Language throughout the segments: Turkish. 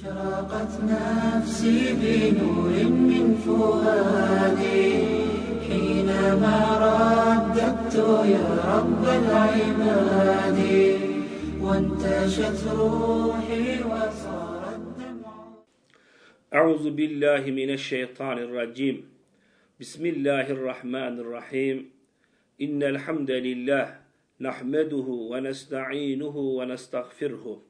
أشرقت نفسي بنور من فؤادي. حينما رددت يا رب العباد وانتشت روحي وصار الدمع أعوذ بالله من الشيطان الرجيم. بسم الله الرحمن الرحيم. إن الحمد لله نحمده ونستعينه ونستغفره.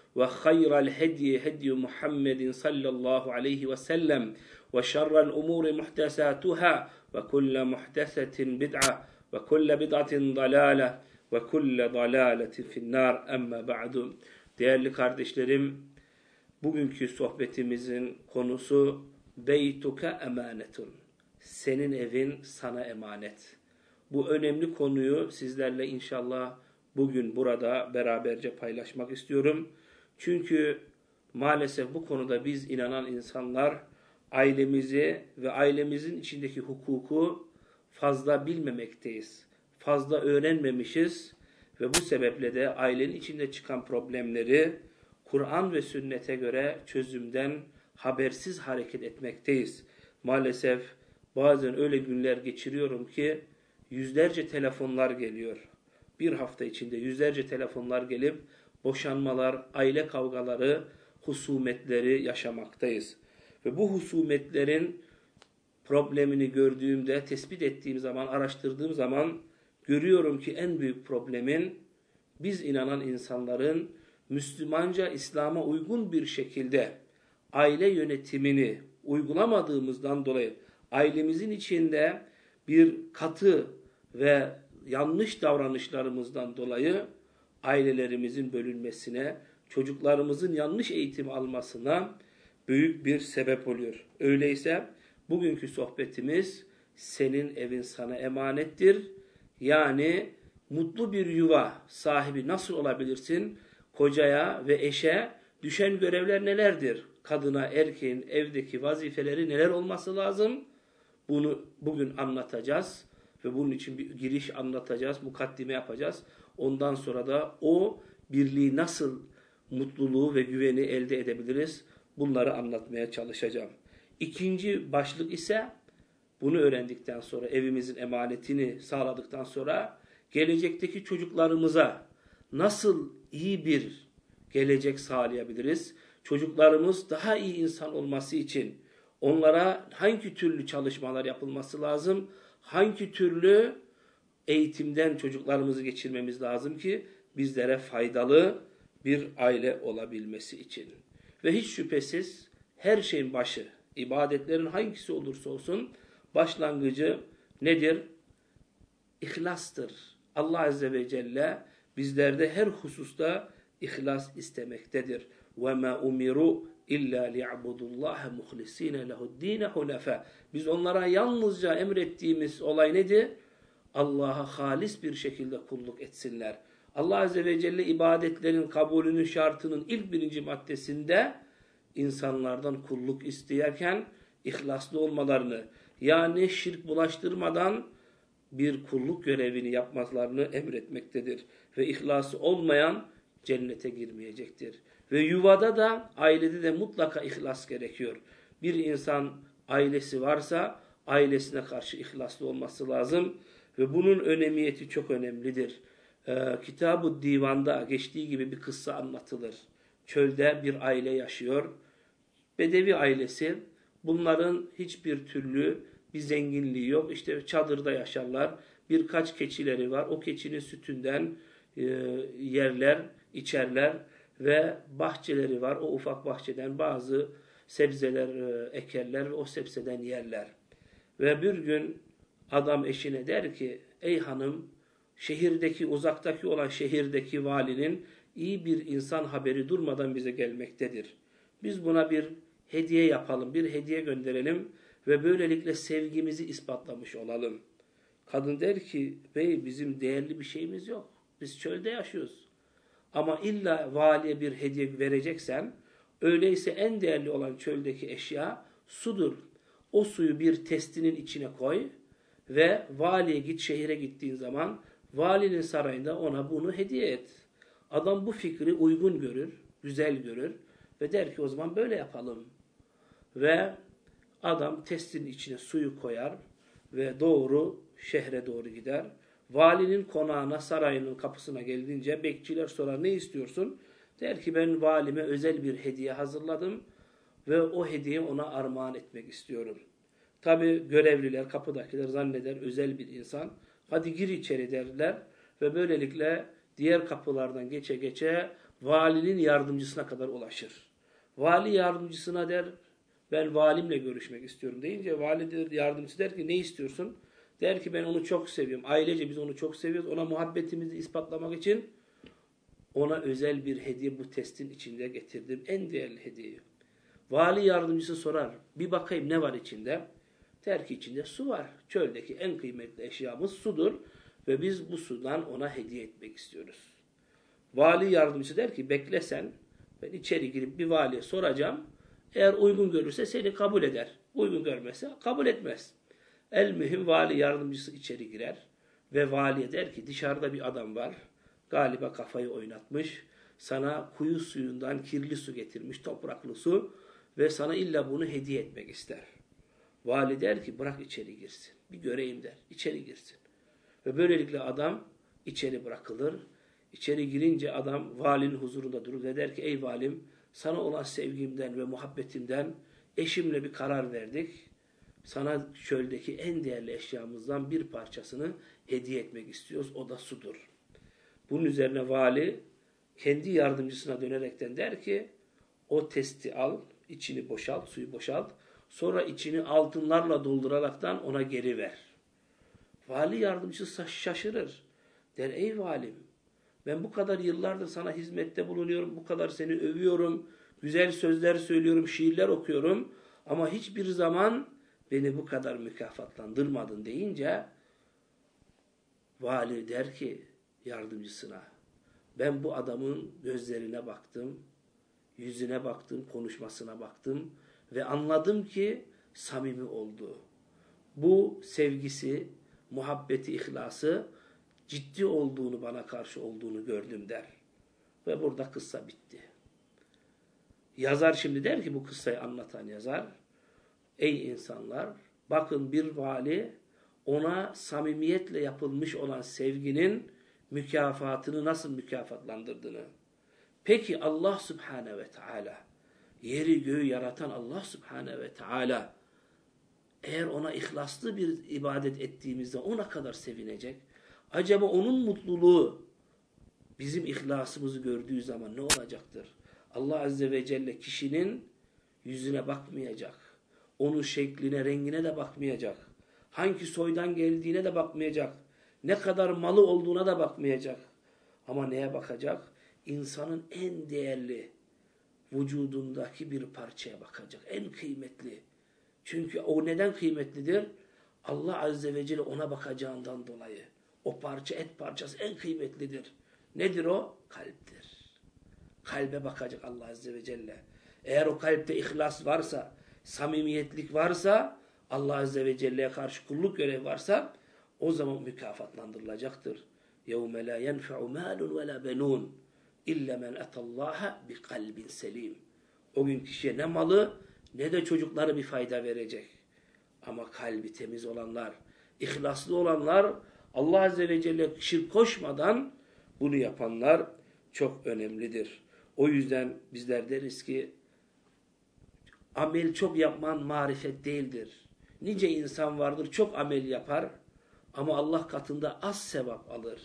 وخير الهدي هدي محمد صلى الله عليه وسلم وشر الأمور محدثاتها وكل محدثة بدعة وكل بدعة ضلالة وكل ضلالة في النار أما بعد Değerli kardeşlerim, bugünkü sohbetimizin konusu Beytuka emanetun. Senin evin sana emanet. Bu önemli konuyu sizlerle inşallah bugün burada beraberce paylaşmak istiyorum. Çünkü maalesef bu konuda biz inanan insanlar ailemizi ve ailemizin içindeki hukuku fazla bilmemekteyiz. Fazla öğrenmemişiz ve bu sebeple de ailenin içinde çıkan problemleri Kur'an ve sünnete göre çözümden habersiz hareket etmekteyiz. Maalesef bazen öyle günler geçiriyorum ki yüzlerce telefonlar geliyor. Bir hafta içinde yüzlerce telefonlar gelip boşanmalar, aile kavgaları, husumetleri yaşamaktayız. Ve bu husumetlerin problemini gördüğümde, tespit ettiğim zaman, araştırdığım zaman görüyorum ki en büyük problemin biz inanan insanların Müslümanca İslam'a uygun bir şekilde aile yönetimini uygulamadığımızdan dolayı ailemizin içinde bir katı ve yanlış davranışlarımızdan dolayı ailelerimizin bölünmesine, çocuklarımızın yanlış eğitim almasına büyük bir sebep oluyor. Öyleyse bugünkü sohbetimiz senin evin sana emanettir. Yani mutlu bir yuva sahibi nasıl olabilirsin? Kocaya ve eşe düşen görevler nelerdir? Kadına, erkeğin evdeki vazifeleri neler olması lazım? Bunu bugün anlatacağız ve bunun için bir giriş anlatacağız, mukaddime yapacağız. Ondan sonra da o birliği nasıl mutluluğu ve güveni elde edebiliriz? Bunları anlatmaya çalışacağım. İkinci başlık ise bunu öğrendikten sonra evimizin emanetini sağladıktan sonra gelecekteki çocuklarımıza nasıl iyi bir gelecek sağlayabiliriz? Çocuklarımız daha iyi insan olması için onlara hangi türlü çalışmalar yapılması lazım? Hangi türlü eğitimden çocuklarımızı geçirmemiz lazım ki bizlere faydalı bir aile olabilmesi için? Ve hiç şüphesiz her şeyin başı, ibadetlerin hangisi olursa olsun başlangıcı nedir? İhlastır. Allah Azze ve Celle bizlerde her hususta ihlas istemektedir. وَمَا اُمِرُوا اِلَّا لِيَعْبُدُ اللّٰهَ مُخْلِس۪ينَ لَهُ الد۪ينَ حُنَفَى Biz onlara yalnızca emrettiğimiz olay nedir? Allah'a halis bir şekilde kulluk etsinler. Allah Azze ve Celle ibadetlerin kabulünün şartının ilk birinci maddesinde insanlardan kulluk isteyerken ihlaslı olmalarını yani şirk bulaştırmadan bir kulluk görevini yapmalarını emretmektedir. Ve ihlası olmayan cennete girmeyecektir. Ve yuvada da ailede de mutlaka ihlas gerekiyor. Bir insan ailesi varsa ailesine karşı ihlaslı olması lazım. Ve bunun önemiyeti çok önemlidir. Ee, Kitab-ı Divan'da geçtiği gibi bir kıssa anlatılır. Çölde bir aile yaşıyor. Bedevi ailesi Bunların hiçbir türlü bir zenginliği yok. İşte çadırda yaşarlar. Birkaç keçileri var. O keçinin sütünden e, yerler, içerler ve bahçeleri var. O ufak bahçeden bazı sebzeler e, ekerler ve o sebzeden yerler. Ve bir gün adam eşine der ki ey hanım şehirdeki uzaktaki olan şehirdeki valinin iyi bir insan haberi durmadan bize gelmektedir. Biz buna bir hediye yapalım, bir hediye gönderelim ve böylelikle sevgimizi ispatlamış olalım. Kadın der ki bey bizim değerli bir şeyimiz yok. Biz çölde yaşıyoruz. Ama illa valiye bir hediye vereceksen öyleyse en değerli olan çöldeki eşya sudur. O suyu bir testinin içine koy ve valiye git şehire gittiğin zaman valinin sarayında ona bunu hediye et. Adam bu fikri uygun görür, güzel görür ve der ki o zaman böyle yapalım. Ve adam testin içine suyu koyar ve doğru şehre doğru gider. Valinin konağına, sarayının kapısına geldiğince bekçiler sorar ne istiyorsun? Der ki ben valime özel bir hediye hazırladım ve o hediyeyi ona armağan etmek istiyorum. Tabi görevliler, kapıdakiler zanneder özel bir insan. Hadi gir içeri derler ve böylelikle diğer kapılardan geçe geçe valinin yardımcısına kadar ulaşır. Vali yardımcısına der ben valimle görüşmek istiyorum deyince vali yardımcısı der ki ne istiyorsun? Der ki ben onu çok seviyorum. Ailece biz onu çok seviyoruz. Ona muhabbetimizi ispatlamak için ona özel bir hediye bu testin içinde getirdim. En değerli hediye. Vali yardımcısı sorar. Bir bakayım ne var içinde? Der ki içinde su var. Çöldeki en kıymetli eşyamız sudur. Ve biz bu sudan ona hediye etmek istiyoruz. Vali yardımcısı der ki beklesen ben içeri girip bir valiye soracağım. Eğer uygun görürse seni kabul eder. Uygun görmezse kabul etmez. El mühim vali yardımcısı içeri girer ve valiye der ki dışarıda bir adam var. Galiba kafayı oynatmış. Sana kuyu suyundan kirli su getirmiş, topraklı su ve sana illa bunu hediye etmek ister. Vali der ki bırak içeri girsin. Bir göreyim der. İçeri girsin. Ve böylelikle adam içeri bırakılır. İçeri girince adam valinin huzurunda durur ve der ki ey valim sana olan sevgimden ve muhabbetimden eşimle bir karar verdik. Sana çöldeki en değerli eşyamızdan bir parçasını hediye etmek istiyoruz. O da sudur. Bunun üzerine vali kendi yardımcısına dönerekten der ki o testi al, içini boşalt, suyu boşalt. Sonra içini altınlarla dolduraraktan ona geri ver. Vali yardımcısı şaşırır. Der ey valim ben bu kadar yıllardır sana hizmette bulunuyorum, bu kadar seni övüyorum, güzel sözler söylüyorum, şiirler okuyorum ama hiçbir zaman beni bu kadar mükafatlandırmadın deyince vali der ki yardımcısına ben bu adamın gözlerine baktım, yüzüne baktım, konuşmasına baktım ve anladım ki samimi oldu. Bu sevgisi, muhabbeti, ihlası ciddi olduğunu bana karşı olduğunu gördüm der. Ve burada kıssa bitti. Yazar şimdi der ki bu kıssayı anlatan yazar Ey insanlar bakın bir vali ona samimiyetle yapılmış olan sevginin mükafatını nasıl mükafatlandırdığını. Peki Allah Subhanahu ve Teala yeri göğü yaratan Allah Subhanahu ve Teala eğer ona ihlaslı bir ibadet ettiğimizde ona kadar sevinecek. Acaba onun mutluluğu bizim ihlasımızı gördüğü zaman ne olacaktır? Allah Azze ve Celle kişinin yüzüne bakmayacak. Onun şekline, rengine de bakmayacak. Hangi soydan geldiğine de bakmayacak. Ne kadar malı olduğuna da bakmayacak. Ama neye bakacak? İnsanın en değerli vücudundaki bir parçaya bakacak. En kıymetli. Çünkü o neden kıymetlidir? Allah Azze ve Celle ona bakacağından dolayı. O parça et parçası en kıymetlidir. Nedir o? Kalptir. Kalbe bakacak Allah Azze ve Celle. Eğer o kalpte ihlas varsa, samimiyetlik varsa, Allah Azze ve Celle'ye karşı kulluk görevi varsa, o zaman mükafatlandırılacaktır. يَوْمَ لَا يَنْفَعُ مَالٌ وَلَا بَنُونَ İlle men etallaha bi kalbin selim. O gün kişiye ne malı ne de çocukları bir fayda verecek. Ama kalbi temiz olanlar, ihlaslı olanlar, Allah Azze ve Celle şirk koşmadan bunu yapanlar çok önemlidir. O yüzden bizler deriz ki amel çok yapman marifet değildir. Nice insan vardır çok amel yapar ama Allah katında az sevap alır.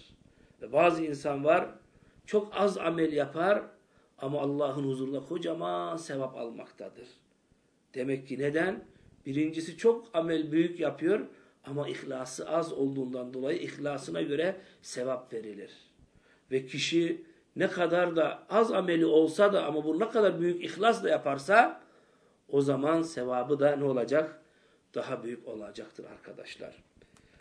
Ve bazı insan var çok az amel yapar ama Allah'ın huzurunda kocaman sevap almaktadır. Demek ki neden? Birincisi çok amel büyük yapıyor ama ihlası az olduğundan dolayı ihlasına göre sevap verilir. Ve kişi ne kadar da az ameli olsa da ama bu ne kadar büyük ihlasla yaparsa o zaman sevabı da ne olacak? Daha büyük olacaktır arkadaşlar.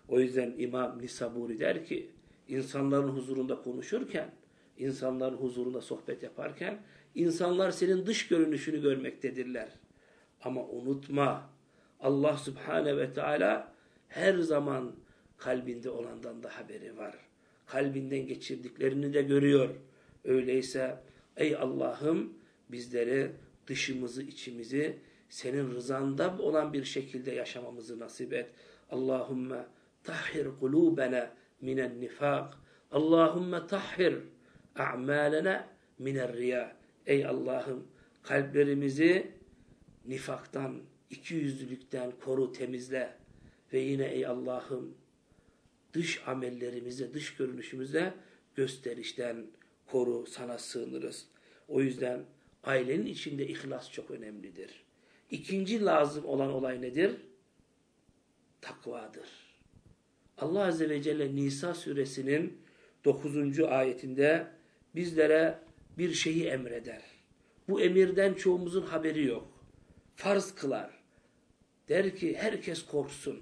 O yüzden İmam Nisaburi der ki insanların huzurunda konuşurken, insanların huzurunda sohbet yaparken insanlar senin dış görünüşünü görmektedirler. Ama unutma Allah Subhane ve Teala her zaman kalbinde olandan da haberi var. Kalbinden geçirdiklerini de görüyor. Öyleyse ey Allah'ım bizlere dışımızı içimizi senin rızanda olan bir şekilde yaşamamızı nasip et. Allahümme tahhir kulubena minen nifak. Allahümme tahhir a'malena minen riya. Ey Allah'ım kalplerimizi nifaktan, ikiyüzlülükten koru, temizle. Ve yine ey Allah'ım dış amellerimize, dış görünüşümüze gösterişten koru, sana sığınırız. O yüzden ailenin içinde ihlas çok önemlidir. İkinci lazım olan olay nedir? Takvadır. Allah Azze ve Celle Nisa suresinin 9. ayetinde bizlere bir şeyi emreder. Bu emirden çoğumuzun haberi yok. Farz kılar. Der ki herkes korksun.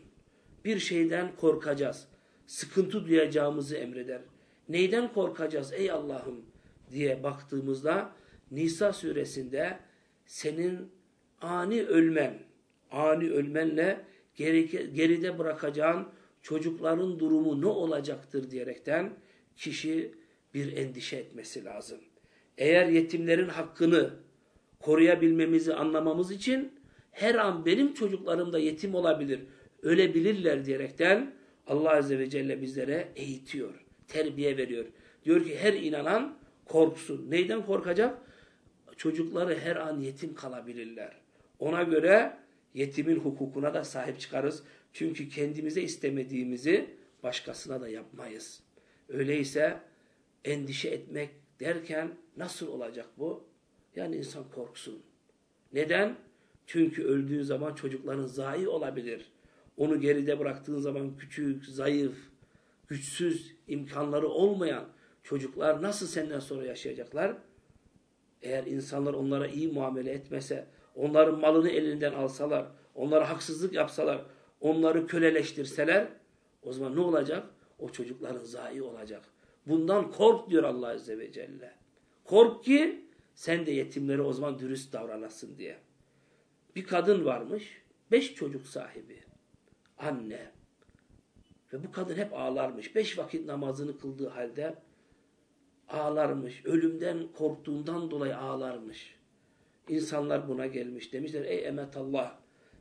Bir şeyden korkacağız. Sıkıntı duyacağımızı emreder. Neyden korkacağız ey Allah'ım diye baktığımızda Nisa suresinde senin ani ölmen, ani ölmenle geride bırakacağın çocukların durumu ne olacaktır diyerekten kişi bir endişe etmesi lazım. Eğer yetimlerin hakkını koruyabilmemizi anlamamız için her an benim çocuklarım da yetim olabilir, ölebilirler diyerekten Allah Azze ve Celle bizlere eğitiyor, terbiye veriyor. Diyor ki her inanan korksun. Neyden korkacak? Çocukları her an yetim kalabilirler. Ona göre yetimin hukukuna da sahip çıkarız. Çünkü kendimize istemediğimizi başkasına da yapmayız. Öyleyse endişe etmek derken nasıl olacak bu? Yani insan korksun. Neden? Çünkü öldüğün zaman çocukların zayi olabilir. Onu geride bıraktığın zaman küçük, zayıf, güçsüz, imkanları olmayan çocuklar nasıl senden sonra yaşayacaklar? Eğer insanlar onlara iyi muamele etmese, onların malını elinden alsalar, onlara haksızlık yapsalar, onları köleleştirseler, o zaman ne olacak? O çocukların zayi olacak. Bundan kork diyor Allah Azze ve Celle. Kork ki sen de yetimlere o zaman dürüst davranasın diye. Bir kadın varmış, beş çocuk sahibi. Anne. Ve bu kadın hep ağlarmış. Beş vakit namazını kıldığı halde ağlarmış. Ölümden korktuğundan dolayı ağlarmış. İnsanlar buna gelmiş. Demişler ey emet Allah,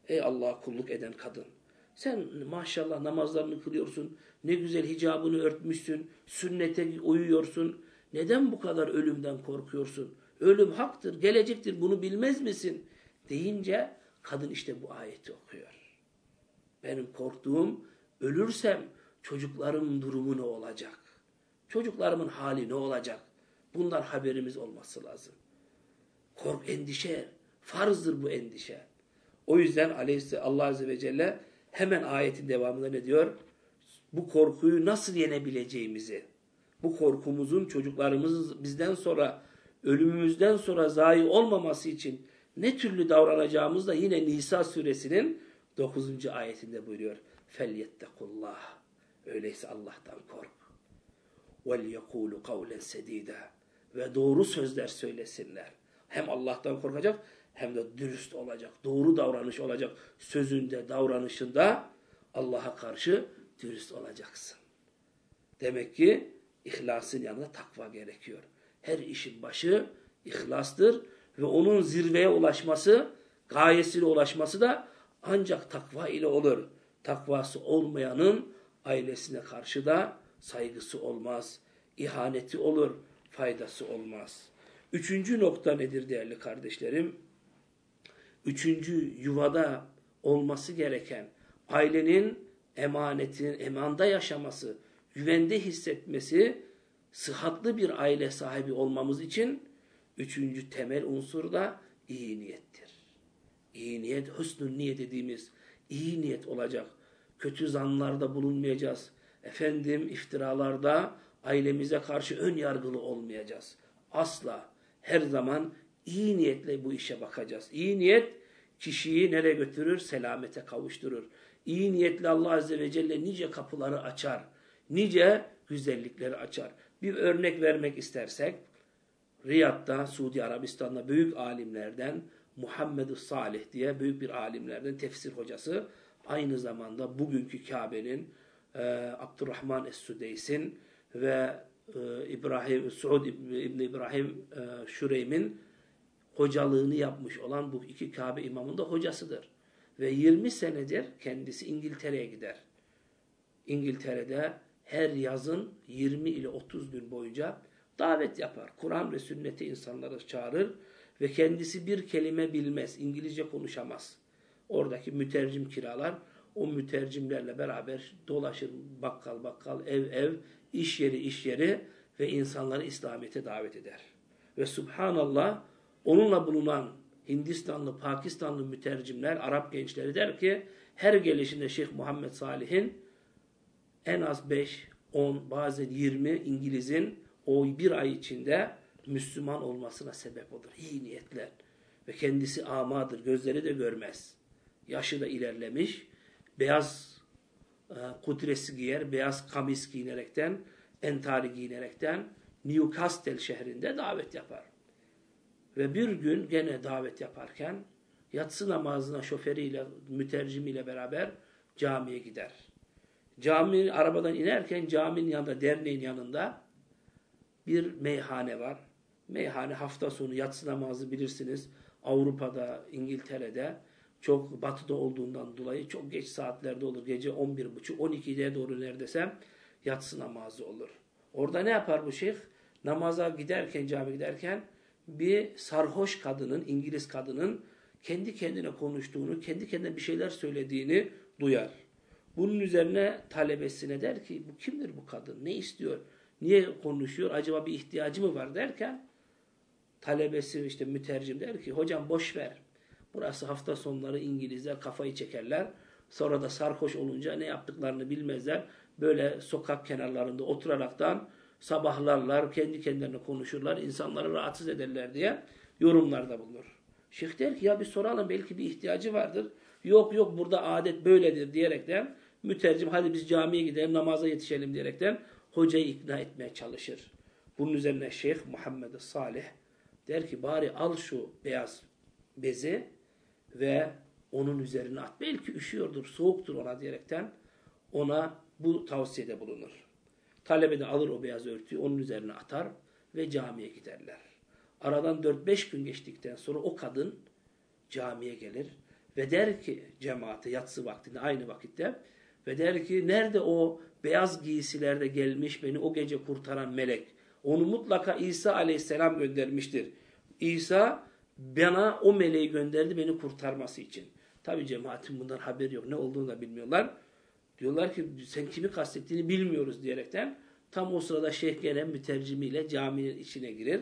ey Allah'a kulluk eden kadın. Sen maşallah namazlarını kılıyorsun. Ne güzel hicabını örtmüşsün. Sünnete uyuyorsun. Neden bu kadar ölümden korkuyorsun? Ölüm haktır, gelecektir. Bunu bilmez misin? Deyince kadın işte bu ayeti okuyor. Benim korktuğum ölürsem çocuklarımın durumu ne olacak? Çocuklarımın hali ne olacak? Bundan haberimiz olması lazım. Kork, endişe, farzdır bu endişe. O yüzden Allah Azze ve Celle hemen ayetin devamında ne diyor? Bu korkuyu nasıl yenebileceğimizi, bu korkumuzun çocuklarımız bizden sonra, ölümümüzden sonra zayi olmaması için ne türlü davranacağımız da yine Nisa suresinin 9. ayetinde buyuruyor. فَلْيَتَّقُ Öyleyse Allah'tan kork. وَلْيَقُولُ قَوْلًا سَد۪يدًا Ve doğru sözler söylesinler. Hem Allah'tan korkacak hem de dürüst olacak. Doğru davranış olacak. Sözünde, davranışında Allah'a karşı dürüst olacaksın. Demek ki ihlasın yanında takva gerekiyor. Her işin başı ihlastır ve onun zirveye ulaşması, gayesine ulaşması da ancak takva ile olur. Takvası olmayanın ailesine karşı da saygısı olmaz, ihaneti olur, faydası olmaz. Üçüncü nokta nedir değerli kardeşlerim? Üçüncü yuvada olması gereken ailenin emanetin, emanda yaşaması, güvende hissetmesi, sıhhatlı bir aile sahibi olmamız için üçüncü temel unsur da iyi niyettir. İyi niyet, hüsnü niyet dediğimiz iyi niyet olacak. Kötü zanlarda bulunmayacağız. Efendim iftiralarda ailemize karşı ön yargılı olmayacağız. Asla her zaman iyi niyetle bu işe bakacağız. İyi niyet kişiyi nereye götürür? Selamete kavuşturur. İyi niyetli Allah Azze ve Celle nice kapıları açar. Nice güzellikleri açar. Bir örnek vermek istersek, Riyad'da, Suudi Arabistan'da büyük alimlerden Muhammed Salih diye büyük bir alimlerden tefsir hocası. Aynı zamanda bugünkü Kabe'nin e, Abdurrahman Es-Sudeys'in ve e, İbrahim Suud İbni İbrahim e, Şureym'in hocalığını yapmış olan bu iki Kabe imamın da hocasıdır. Ve 20 senedir kendisi İngiltere'ye gider. İngiltere'de her yazın 20 ile 30 gün boyunca davet yapar. Kur'an ve sünneti insanları çağırır ve kendisi bir kelime bilmez, İngilizce konuşamaz. Oradaki mütercim kiralar, o mütercimlerle beraber dolaşır bakkal bakkal, ev ev, iş yeri iş yeri ve insanları İslamiyet'e davet eder. Ve subhanallah onunla bulunan Hindistanlı, Pakistanlı mütercimler, Arap gençleri der ki her gelişinde Şeyh Muhammed Salih'in en az 5, 10, bazen 20 İngiliz'in o bir ay içinde Müslüman olmasına sebep olur. İyi niyetler. Ve kendisi amadır. Gözleri de görmez. Yaşı da ilerlemiş. Beyaz e, kudresi giyer. Beyaz kamis giyinerekten, entari giyinerekten Newcastle şehrinde davet yapar. Ve bir gün gene davet yaparken yatsı namazına şoförüyle, mütercimiyle beraber camiye gider. Cami arabadan inerken caminin yanında, derneğin yanında bir meyhane var. Meyhane hafta sonu yatsı namazı bilirsiniz. Avrupa'da, İngiltere'de çok batıda olduğundan dolayı çok geç saatlerde olur. Gece 11.30, 12'de doğru neredeyse yatsı namazı olur. Orada ne yapar bu şeyh? Namaza giderken, cami giderken bir sarhoş kadının, İngiliz kadının kendi kendine konuştuğunu, kendi kendine bir şeyler söylediğini duyar. Bunun üzerine talebesine der ki bu kimdir bu kadın? Ne istiyor? Niye konuşuyor? Acaba bir ihtiyacı mı var derken talebesi işte mütercim der ki hocam boş ver. Burası hafta sonları İngilizler kafayı çekerler. Sonra da sarhoş olunca ne yaptıklarını bilmezler. Böyle sokak kenarlarında oturaraktan sabahlarlar, kendi kendilerine konuşurlar, insanları rahatsız ederler diye yorumlarda bulunur. Şeyh der ki ya bir soralım belki bir ihtiyacı vardır. Yok yok burada adet böyledir diyerekten mütercim hadi biz camiye gidelim namaza yetişelim diyerekten hocayı ikna etmeye çalışır. Bunun üzerine Şeyh Muhammed Salih der ki bari al şu beyaz bezi ve onun üzerine at. Belki üşüyordur, soğuktur ona diyerekten ona bu tavsiyede bulunur. Talebe de alır o beyaz örtüyü onun üzerine atar ve camiye giderler. Aradan 4-5 gün geçtikten sonra o kadın camiye gelir ve der ki cemaate yatsı vaktinde aynı vakitte ve der ki nerede o beyaz giysilerde gelmiş beni o gece kurtaran melek? Onu mutlaka İsa aleyhisselam göndermiştir. İsa bana o meleği gönderdi beni kurtarması için. Tabi cemaatin bundan haberi yok. Ne olduğunu da bilmiyorlar. Diyorlar ki sen kimi kastettiğini bilmiyoruz diyerekten tam o sırada şeyh gelen mütercimiyle caminin içine girer.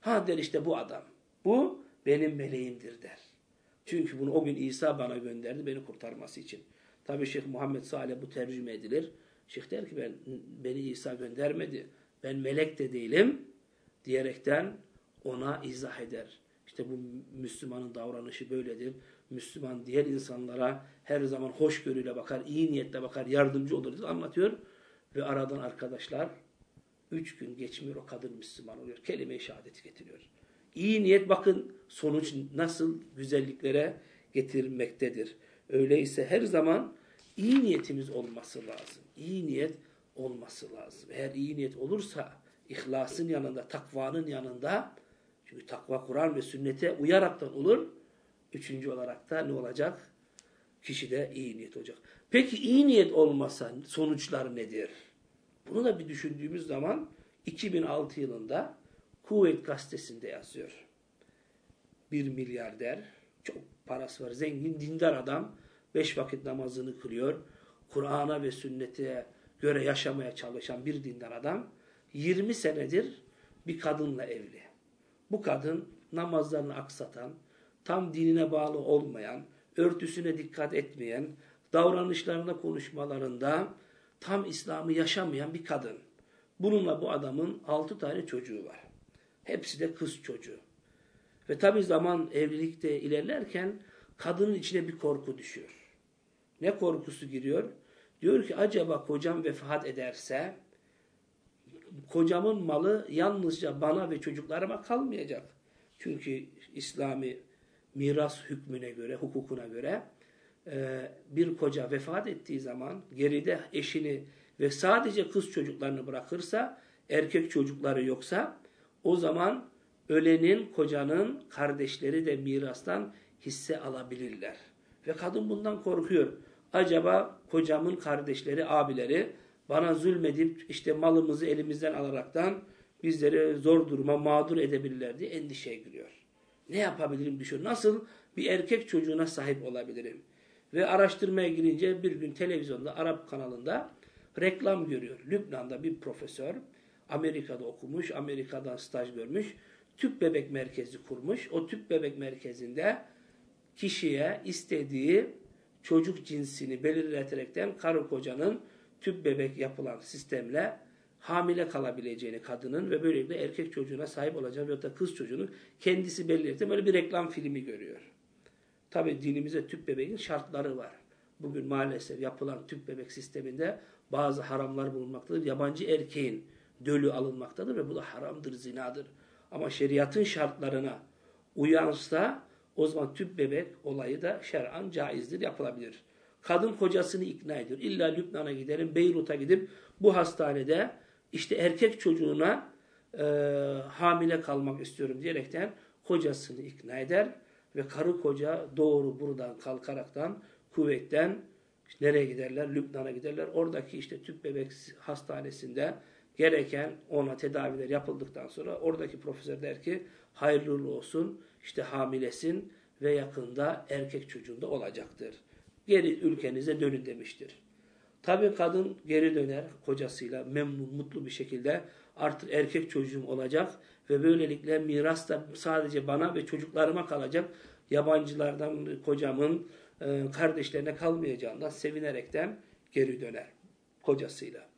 Ha der işte bu adam. Bu benim meleğimdir der. Çünkü bunu o gün İsa bana gönderdi beni kurtarması için. Tabi Şeyh Muhammed Salih bu tercüme edilir. Şeyh der ki ben beni İsa göndermedi. Ben melek de değilim diyerekten ona izah eder. İşte bu Müslümanın davranışı böyledir. Müslüman diğer insanlara her zaman hoşgörüyle bakar, iyi niyetle bakar, yardımcı olur diye anlatıyor. Ve aradan arkadaşlar üç gün geçmiyor o kadın Müslüman oluyor. Kelime-i şehadeti getiriyor. İyi niyet bakın sonuç nasıl güzelliklere getirmektedir. Öyleyse her zaman iyi niyetimiz olması lazım. İyi niyet olması lazım. Eğer iyi niyet olursa ihlasın yanında, takvanın yanında çünkü takva Kur'an ve sünnete uyaraktan olur. Üçüncü olarak da ne olacak? Kişide iyi niyet olacak. Peki iyi niyet olmasa sonuçlar nedir? Bunu da bir düşündüğümüz zaman 2006 yılında Kuveyt gazetesinde yazıyor. Bir milyarder Çok parası var. Zengin, dindar adam. Beş vakit namazını kılıyor. Kur'an'a ve sünnete göre yaşamaya çalışan bir dindar adam 20 senedir bir kadınla evli. Bu kadın namazlarını aksatan, tam dinine bağlı olmayan, örtüsüne dikkat etmeyen, davranışlarında, konuşmalarında tam İslam'ı yaşamayan bir kadın. Bununla bu adamın altı tane çocuğu var. Hepsi de kız çocuğu. Ve tabi zaman evlilikte ilerlerken kadının içine bir korku düşüyor. Ne korkusu giriyor? Diyor ki acaba kocam vefat ederse kocamın malı yalnızca bana ve çocuklarıma kalmayacak. Çünkü İslami miras hükmüne göre, hukukuna göre e, bir koca vefat ettiği zaman geride eşini ve sadece kız çocuklarını bırakırsa, erkek çocukları yoksa o zaman ölenin kocanın kardeşleri de mirastan hisse alabilirler. Ve kadın bundan korkuyor. Acaba kocamın kardeşleri, abileri bana zulmedip işte malımızı elimizden alaraktan bizleri zor duruma mağdur edebilirler diye endişeye giriyor. Ne yapabilirim düşünüyor. Nasıl bir erkek çocuğuna sahip olabilirim? Ve araştırmaya girince bir gün televizyonda Arap kanalında reklam görüyor. Lübnan'da bir profesör Amerika'da okumuş, Amerika'dan staj görmüş. Tüp bebek merkezi kurmuş. O tüp bebek merkezinde kişiye istediği çocuk cinsini belirleterekten karı kocanın tüp bebek yapılan sistemle hamile kalabileceğini kadının ve böylelikle erkek çocuğuna sahip olacağı veya da kız çocuğunu kendisi belirletirken böyle bir reklam filmi görüyor. Tabi dinimize tüp bebeğin şartları var. Bugün maalesef yapılan tüp bebek sisteminde bazı haramlar bulunmaktadır. Yabancı erkeğin dölü alınmaktadır ve bu da haramdır, zinadır. Ama şeriatın şartlarına uyansa o zaman tüp bebek olayı da şer'an caizdir, yapılabilir. Kadın kocasını ikna ediyor. İlla Lübnan'a giderim, Beyrut'a gidip bu hastanede işte erkek çocuğuna e, hamile kalmak istiyorum diyerekten kocasını ikna eder ve karı koca doğru buradan kalkaraktan kuvvetten işte nereye giderler? Lübnan'a giderler. Oradaki işte tüp bebek hastanesinde gereken ona tedaviler yapıldıktan sonra oradaki profesör der ki hayırlı olsun işte hamilesin ve yakında erkek çocuğunda olacaktır. Geri ülkenize dönün demiştir. Tabi kadın geri döner kocasıyla memnun, mutlu bir şekilde artık erkek çocuğum olacak ve böylelikle miras da sadece bana ve çocuklarıma kalacak. Yabancılardan kocamın e, kardeşlerine kalmayacağından sevinerekten geri döner kocasıyla.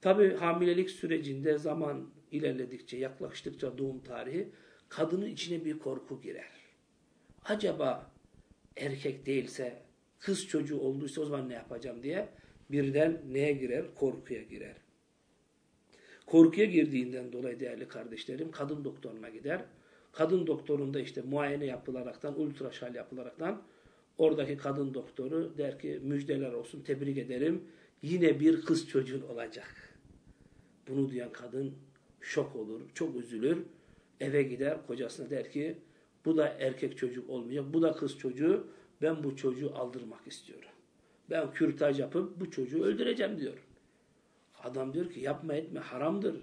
Tabi hamilelik sürecinde zaman ilerledikçe, yaklaştıkça doğum tarihi kadının içine bir korku girer. Acaba erkek değilse, kız çocuğu olduysa o zaman ne yapacağım diye birden neye girer? Korkuya girer. Korkuya girdiğinden dolayı değerli kardeşlerim kadın doktoruna gider. Kadın doktorunda işte muayene yapılaraktan, ultraşal yapılaraktan oradaki kadın doktoru der ki müjdeler olsun, tebrik ederim. Yine bir kız çocuğun olacak. Bunu duyan kadın şok olur, çok üzülür. Eve gider kocasına der ki bu da erkek çocuk olmayacak, bu da kız çocuğu. Ben bu çocuğu aldırmak istiyorum. Ben kürtaj yapıp bu çocuğu öldüreceğim diyor. Adam diyor ki yapma etme haramdır.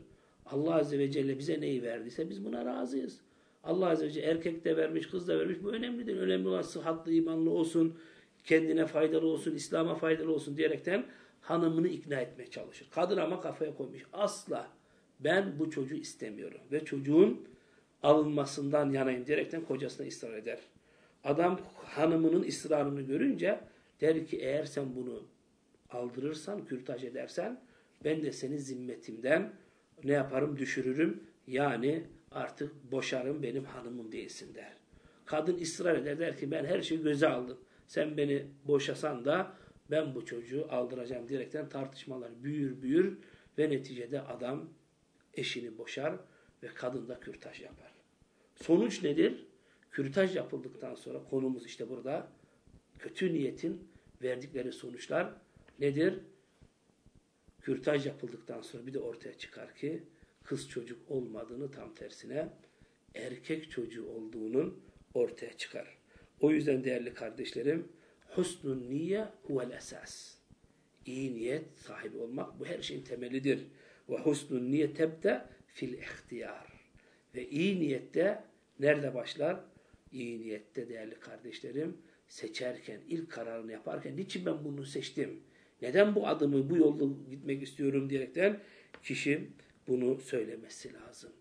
Allah Azze ve Celle bize neyi verdiyse biz buna razıyız. Allah Azze ve Celle erkek de vermiş, kız da vermiş. Bu önemlidir. Önemli olan sıhhatlı, imanlı olsun, kendine faydalı olsun, İslam'a faydalı olsun diyerekten hanımını ikna etmeye çalışır. Kadın ama kafaya koymuş. Asla ben bu çocuğu istemiyorum. Ve çocuğun alınmasından yanayım diyerekten kocasına ısrar eder. Adam hanımının ısrarını görünce der ki eğer sen bunu aldırırsan, kürtaj edersen ben de seni zimmetimden ne yaparım düşürürüm. Yani artık boşarım benim hanımım değilsin der. Kadın ısrar eder der ki ben her şeyi göze aldım. Sen beni boşasan da ben bu çocuğu aldıracağım diyerekten tartışmalar büyür büyür ve neticede adam eşini boşar ve kadın da kürtaj yapar. Sonuç nedir? Kürtaj yapıldıktan sonra konumuz işte burada kötü niyetin verdikleri sonuçlar nedir? Kürtaj yapıldıktan sonra bir de ortaya çıkar ki kız çocuk olmadığını tam tersine erkek çocuğu olduğunun ortaya çıkar. O yüzden değerli kardeşlerim husnun niye huvel esas. İyi niyet sahibi olmak bu her şeyin temelidir. Ve husnun niyet tebde fil ihtiyar. Ve iyi niyette nerede başlar? İyi niyette değerli kardeşlerim seçerken, ilk kararını yaparken niçin ben bunu seçtim? Neden bu adımı, bu yolda gitmek istiyorum diyerekten kişi bunu söylemesi lazım.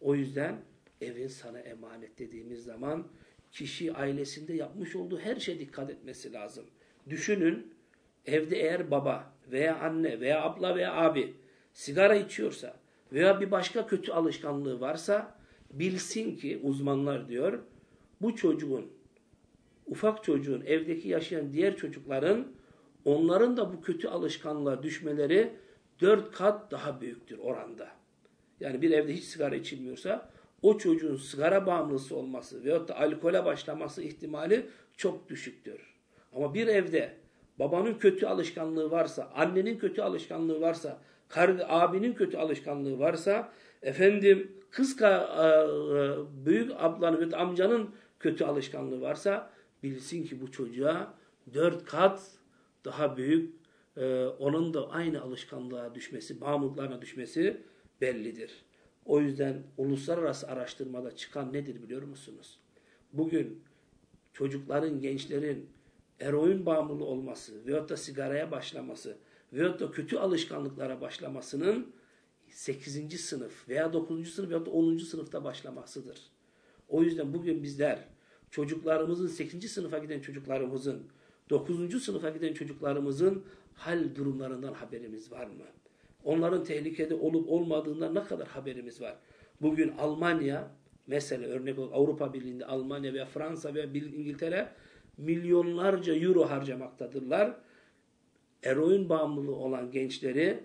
O yüzden evin sana emanet dediğimiz zaman kişi ailesinde yapmış olduğu her şeye dikkat etmesi lazım. Düşünün evde eğer baba veya anne veya abla veya abi sigara içiyorsa veya bir başka kötü alışkanlığı varsa bilsin ki uzmanlar diyor bu çocuğun ufak çocuğun evdeki yaşayan diğer çocukların onların da bu kötü alışkanlığa düşmeleri dört kat daha büyüktür oranda. Yani bir evde hiç sigara içilmiyorsa o çocuğun sigara bağımlısı olması veyahut da alkole başlaması ihtimali çok düşüktür. Ama bir evde babanın kötü alışkanlığı varsa, annenin kötü alışkanlığı varsa, abinin kötü alışkanlığı varsa, efendim kız büyük ablanın ve amcanın kötü alışkanlığı varsa bilsin ki bu çocuğa dört kat daha büyük e, onun da aynı alışkanlığa düşmesi, bağımlılıklarına düşmesi bellidir. O yüzden uluslararası araştırmada çıkan nedir biliyor musunuz? Bugün çocukların, gençlerin eroin bağımlılığı olması veyahut da sigaraya başlaması veyahut da kötü alışkanlıklara başlamasının 8. sınıf veya 9. sınıf veya 10. sınıfta başlamasıdır. O yüzden bugün bizler çocuklarımızın 8. sınıfa giden çocuklarımızın 9. sınıfa giden çocuklarımızın hal durumlarından haberimiz var mı? Onların tehlikede olup olmadığından ne kadar haberimiz var? Bugün Almanya mesela örnek olarak Avrupa Birliği'nde Almanya veya Fransa veya İngiltere milyonlarca euro harcamaktadırlar. Eroin bağımlılığı olan gençleri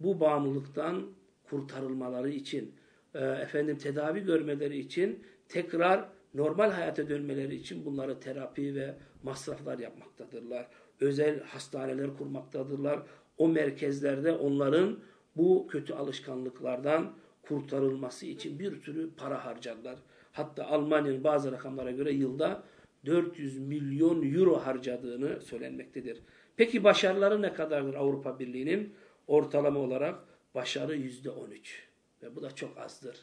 bu bağımlılıktan kurtarılmaları için, efendim tedavi görmeleri için tekrar normal hayata dönmeleri için bunları terapi ve masraflar yapmaktadırlar. Özel hastaneler kurmaktadırlar. O merkezlerde onların bu kötü alışkanlıklardan kurtarılması için bir sürü para harcarlar. Hatta Almanya'nın bazı rakamlara göre yılda 400 milyon euro harcadığını söylenmektedir. Peki başarıları ne kadardır Avrupa Birliği'nin? Ortalama olarak başarı yüzde 13. Ve bu da çok azdır.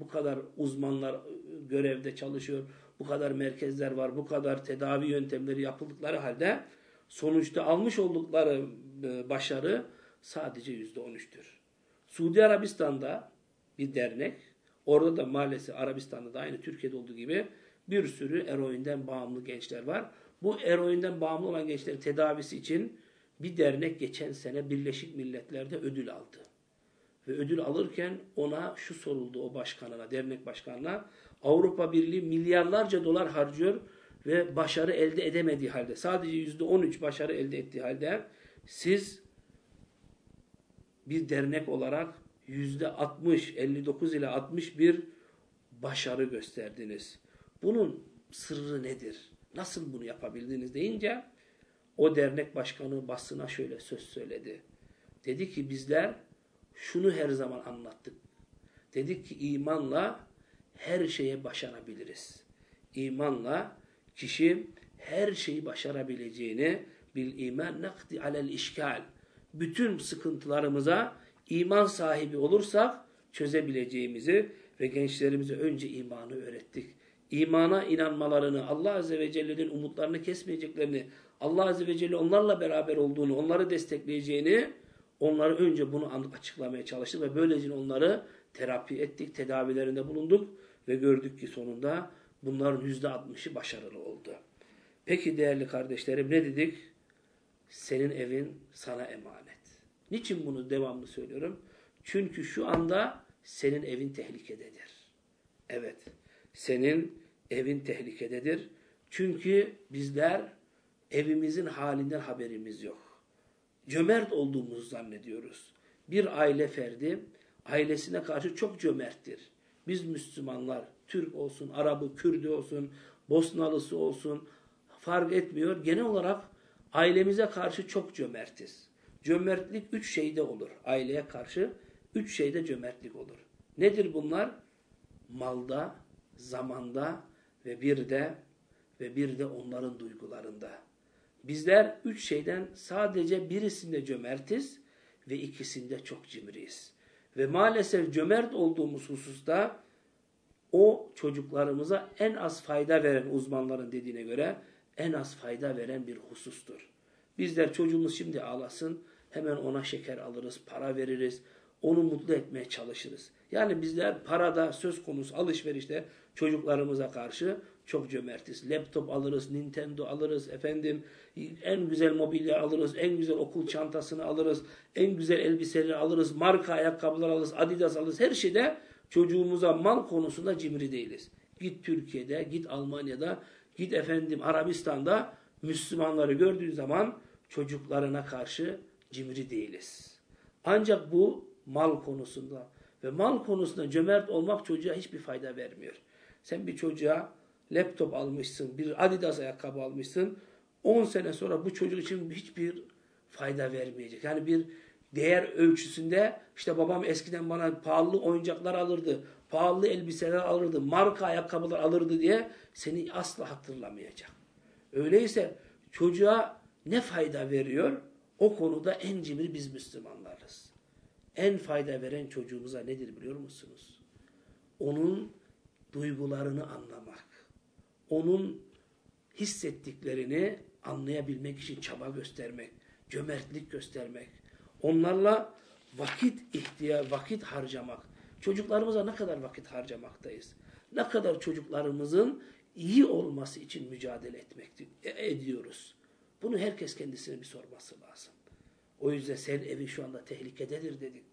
Bu kadar uzmanlar ıı, görevde çalışıyor, bu kadar merkezler var, bu kadar tedavi yöntemleri yapıldıkları halde sonuçta almış oldukları ıı, başarı sadece yüzde on üçtür. Suudi Arabistan'da bir dernek, orada da maalesef Arabistan'da da aynı Türkiye'de olduğu gibi bir sürü eroinden bağımlı gençler var. Bu eroinden bağımlı olan gençlerin tedavisi için bir dernek geçen sene Birleşik Milletler'de ödül aldı. Ve ödül alırken ona şu soruldu o başkanına, dernek başkanına. Avrupa Birliği milyarlarca dolar harcıyor ve başarı elde edemediği halde, sadece yüzde on üç başarı elde ettiği halde siz bir dernek olarak yüzde altmış, elli dokuz ile altmış bir başarı gösterdiniz. Bunun sırrı nedir? Nasıl bunu yapabildiniz deyince o dernek başkanı basına şöyle söz söyledi. Dedi ki bizler şunu her zaman anlattık. Dedik ki imanla her şeye başarabiliriz. İmanla kişi her şeyi başarabileceğini bil iman nakdi alel işgal. Bütün sıkıntılarımıza iman sahibi olursak çözebileceğimizi ve gençlerimize önce imanı öğrettik. İmana inanmalarını, Allah Azze ve Celle'nin umutlarını kesmeyeceklerini, Allah Azze ve Celle onlarla beraber olduğunu, onları destekleyeceğini Onları önce bunu açıklamaya çalıştık ve böylece onları terapi ettik, tedavilerinde bulunduk ve gördük ki sonunda bunların yüzde altmışı başarılı oldu. Peki değerli kardeşlerim ne dedik? Senin evin sana emanet. Niçin bunu devamlı söylüyorum? Çünkü şu anda senin evin tehlikededir. Evet, senin evin tehlikededir. Çünkü bizler evimizin halinden haberimiz yok cömert olduğumuzu zannediyoruz. Bir aile ferdi ailesine karşı çok cömerttir. Biz Müslümanlar, Türk olsun, Arabı, Kürdü olsun, Bosnalısı olsun fark etmiyor. Genel olarak ailemize karşı çok cömertiz. Cömertlik üç şeyde olur. Aileye karşı üç şeyde cömertlik olur. Nedir bunlar? Malda, zamanda ve bir de ve bir de onların duygularında. Bizler üç şeyden sadece birisinde cömertiz ve ikisinde çok cimriyiz. Ve maalesef cömert olduğumuz hususta o çocuklarımıza en az fayda veren uzmanların dediğine göre en az fayda veren bir husustur. Bizler çocuğumuz şimdi ağlasın hemen ona şeker alırız, para veririz, onu mutlu etmeye çalışırız. Yani bizler parada söz konusu alışverişte çocuklarımıza karşı çok cömertiz. Laptop alırız, Nintendo alırız, efendim en güzel mobilya alırız, en güzel okul çantasını alırız, en güzel elbiseleri alırız, marka ayakkabılar alırız, Adidas alırız. Her şeyde çocuğumuza mal konusunda cimri değiliz. Git Türkiye'de, git Almanya'da, git efendim Arabistan'da Müslümanları gördüğün zaman çocuklarına karşı cimri değiliz. Ancak bu mal konusunda ve mal konusunda cömert olmak çocuğa hiçbir fayda vermiyor. Sen bir çocuğa laptop almışsın, bir Adidas ayakkabı almışsın. 10 sene sonra bu çocuk için hiçbir fayda vermeyecek. Yani bir değer ölçüsünde işte babam eskiden bana pahalı oyuncaklar alırdı, pahalı elbiseler alırdı, marka ayakkabılar alırdı diye seni asla hatırlamayacak. Öyleyse çocuğa ne fayda veriyor? O konuda en cimri biz Müslümanlarız. En fayda veren çocuğumuza nedir biliyor musunuz? Onun duygularını anlamak. Onun hissettiklerini anlayabilmek için çaba göstermek, cömertlik göstermek. Onlarla vakit ihtiya vakit harcamak. Çocuklarımıza ne kadar vakit harcamaktayız? Ne kadar çocuklarımızın iyi olması için mücadele etmek e, ediyoruz. Bunu herkes kendisine bir sorması lazım. O yüzden sen evin şu anda tehlikededir dedik.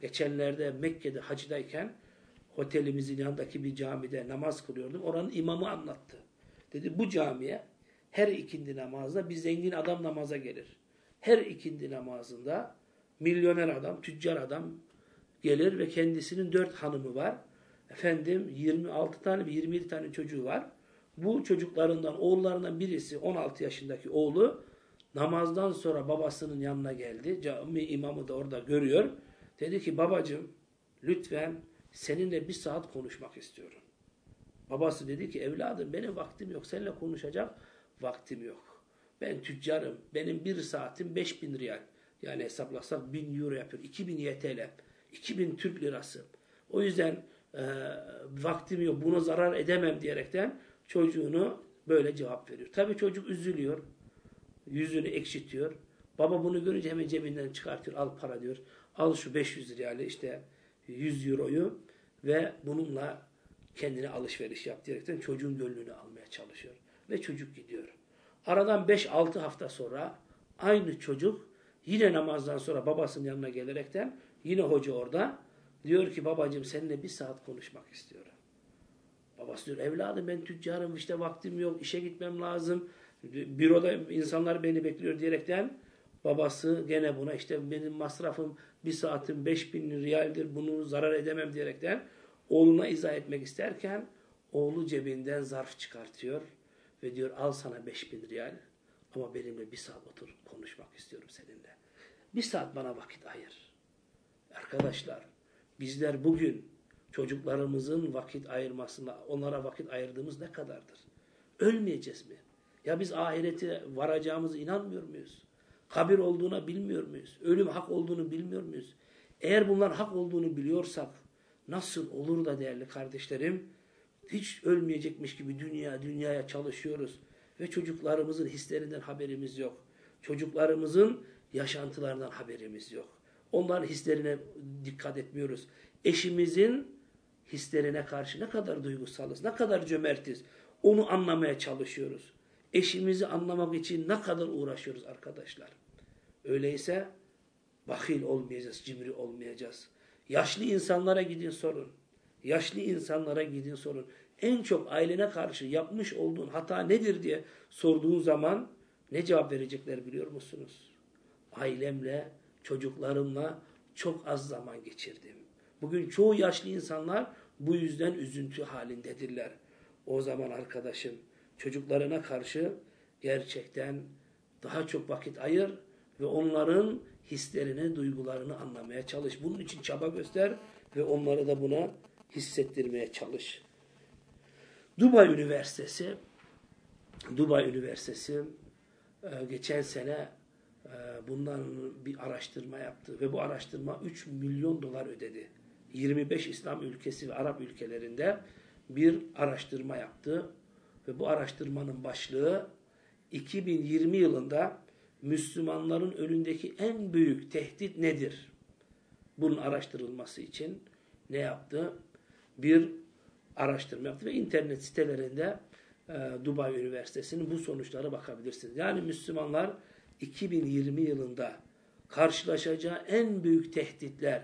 Geçenlerde Mekke'de hacdayken otelimizin yanındaki bir camide namaz kılıyordum. Oranın imamı anlattı. Dedi bu camiye her ikindi namazda bir zengin adam namaza gelir. Her ikindi namazında milyoner adam, tüccar adam gelir ve kendisinin dört hanımı var. Efendim 26 tane, 27 tane çocuğu var. Bu çocuklarından, oğullarından birisi 16 yaşındaki oğlu namazdan sonra babasının yanına geldi. Cami imamı da orada görüyor. Dedi ki babacım lütfen seninle bir saat konuşmak istiyorum. Babası dedi ki evladım benim vaktim yok. Seninle konuşacak vaktim yok. Ben tüccarım. Benim bir saatim 5000 riyal. Yani hesaplasak 1000 euro yapıyor. 2000 YTL. 2000 Türk lirası. O yüzden e, vaktim yok. Buna zarar edemem diyerekten çocuğunu böyle cevap veriyor. Tabii çocuk üzülüyor. Yüzünü ekşitiyor. Baba bunu görünce hemen cebinden çıkartıyor. Al para diyor. Al şu 500 riyali işte 100 euroyu ve bununla kendine alışveriş yap diyerekten çocuğun gönlünü almaya çalışıyor. Ve çocuk gidiyor. Aradan 5-6 hafta sonra aynı çocuk yine namazdan sonra babasının yanına gelerekten yine hoca orada diyor ki babacığım seninle bir saat konuşmak istiyorum. Babası diyor evladım ben tüccarım işte vaktim yok işe gitmem lazım. Büroda insanlar beni bekliyor diyerekten babası gene buna işte benim masrafım bir saatin 5000 riyaldir bunu zarar edemem diyerekten oğluna izah etmek isterken oğlu cebinden zarf çıkartıyor ve diyor al sana 5000 riyal ama benimle bir saat otur konuşmak istiyorum seninle. Bir saat bana vakit ayır. Arkadaşlar bizler bugün çocuklarımızın vakit ayırmasına, onlara vakit ayırdığımız ne kadardır? Ölmeyeceğiz mi? Ya biz ahirete varacağımızı inanmıyor muyuz? Kabir olduğuna bilmiyor muyuz? Ölüm hak olduğunu bilmiyor muyuz? Eğer bunlar hak olduğunu biliyorsak nasıl olur da değerli kardeşlerim hiç ölmeyecekmiş gibi dünya dünyaya çalışıyoruz ve çocuklarımızın hislerinden haberimiz yok. Çocuklarımızın yaşantılarından haberimiz yok. Onların hislerine dikkat etmiyoruz. Eşimizin hislerine karşı ne kadar duygusalız, ne kadar cömertiz onu anlamaya çalışıyoruz. Eşimizi anlamak için ne kadar uğraşıyoruz arkadaşlar. Öyleyse bakil olmayacağız, cimri olmayacağız. Yaşlı insanlara gidin sorun. Yaşlı insanlara gidin sorun. En çok ailene karşı yapmış olduğun hata nedir diye sorduğun zaman ne cevap verecekler biliyor musunuz? Ailemle, çocuklarımla çok az zaman geçirdim. Bugün çoğu yaşlı insanlar bu yüzden üzüntü halindedirler. O zaman arkadaşım çocuklarına karşı gerçekten daha çok vakit ayır ve onların hislerini, duygularını anlamaya çalış. Bunun için çaba göster ve onları da buna hissettirmeye çalış. Dubai Üniversitesi Dubai Üniversitesi e, geçen sene e, bundan bir araştırma yaptı ve bu araştırma 3 milyon dolar ödedi. 25 İslam ülkesi ve Arap ülkelerinde bir araştırma yaptı ve bu araştırmanın başlığı 2020 yılında Müslümanların önündeki en büyük tehdit nedir? Bunun araştırılması için ne yaptı? Bir araştırma yaptı ve internet sitelerinde e, Dubai Üniversitesi'nin bu sonuçlara bakabilirsiniz. Yani Müslümanlar 2020 yılında karşılaşacağı en büyük tehditler,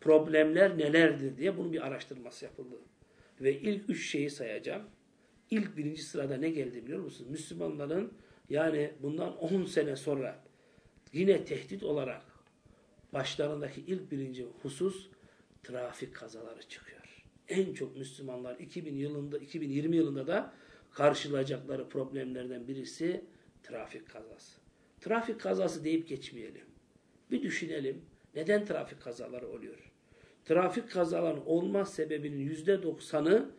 problemler nelerdir diye bunun bir araştırması yapıldı. Ve ilk üç şeyi sayacağım. İlk birinci sırada ne geldi biliyor musunuz? Müslümanların yani bundan 10 sene sonra yine tehdit olarak başlarındaki ilk birinci husus trafik kazaları çıkıyor. En çok Müslümanlar 2000 yılında 2020 yılında da karşılayacakları problemlerden birisi trafik kazası. Trafik kazası deyip geçmeyelim. Bir düşünelim. Neden trafik kazaları oluyor? Trafik kazalarının olma sebebinin yüzde doksanı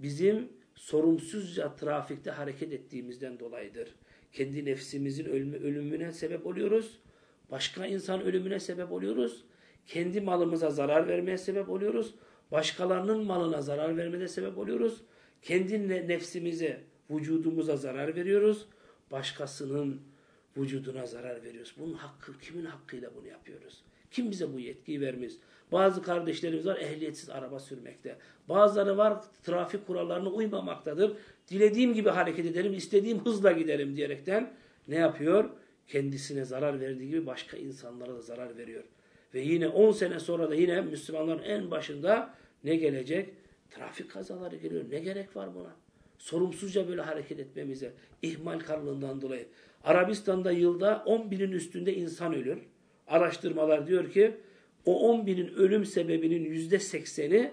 bizim sorumsuzca trafikte hareket ettiğimizden dolayıdır. Kendi nefsimizin ölümüne sebep oluyoruz. Başka insan ölümüne sebep oluyoruz. Kendi malımıza zarar vermeye sebep oluyoruz. Başkalarının malına zarar vermeye sebep oluyoruz. Kendi nefsimize, vücudumuza zarar veriyoruz. Başkasının vücuduna zarar veriyoruz. Bunun hakkı, kimin hakkıyla bunu yapıyoruz? Kim bize bu yetkiyi vermiş? Bazı kardeşlerimiz var ehliyetsiz araba sürmekte. Bazıları var trafik kurallarına uymamaktadır. Dilediğim gibi hareket ederim, istediğim hızla giderim diyerekten ne yapıyor? Kendisine zarar verdiği gibi başka insanlara da zarar veriyor. Ve yine 10 sene sonra da yine Müslümanların en başında ne gelecek? Trafik kazaları geliyor. Ne gerek var buna? Sorumsuzca böyle hareket etmemize, ihmal karlığından dolayı. Arabistan'da yılda 10 binin üstünde insan ölür. Araştırmalar diyor ki o 10 binin ölüm sebebinin yüzde sekseni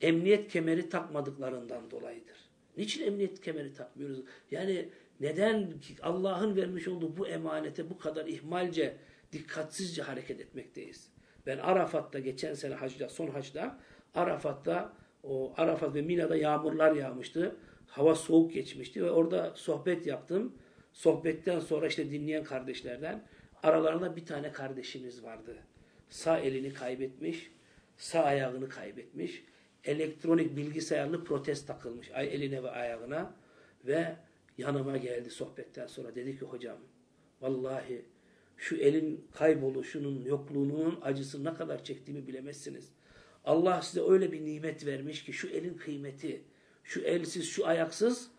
emniyet kemeri takmadıklarından dolayıdır. Niçin emniyet kemeri takmıyoruz? Yani neden Allah'ın vermiş olduğu bu emanete bu kadar ihmalce, dikkatsizce hareket etmekteyiz? Ben Arafat'ta geçen sene hacda, son hacda Arafat'ta o Arafat ve Mina'da yağmurlar yağmıştı. Hava soğuk geçmişti ve orada sohbet yaptım. Sohbetten sonra işte dinleyen kardeşlerden aralarında bir tane kardeşimiz vardı. Sağ elini kaybetmiş, sağ ayağını kaybetmiş. Elektronik bilgisayarlı protez takılmış eline ve ayağına ve yanıma geldi sohbetten sonra dedi ki hocam vallahi şu elin kayboluşunun yokluğunun acısı ne kadar çektiğimi bilemezsiniz. Allah size öyle bir nimet vermiş ki şu elin kıymeti, şu elsiz, şu ayaksız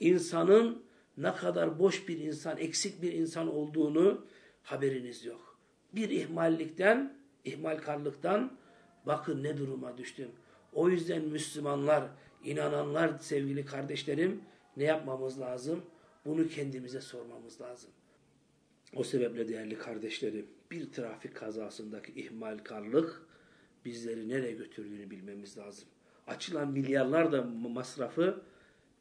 insanın ne kadar boş bir insan, eksik bir insan olduğunu haberiniz yok. Bir ihmallikten, ihmalkarlıktan bakın ne duruma düştüm. O yüzden Müslümanlar, inananlar sevgili kardeşlerim ne yapmamız lazım? Bunu kendimize sormamız lazım. O sebeple değerli kardeşlerim bir trafik kazasındaki ihmalkarlık bizleri nereye götürdüğünü bilmemiz lazım. Açılan milyarlar da masrafı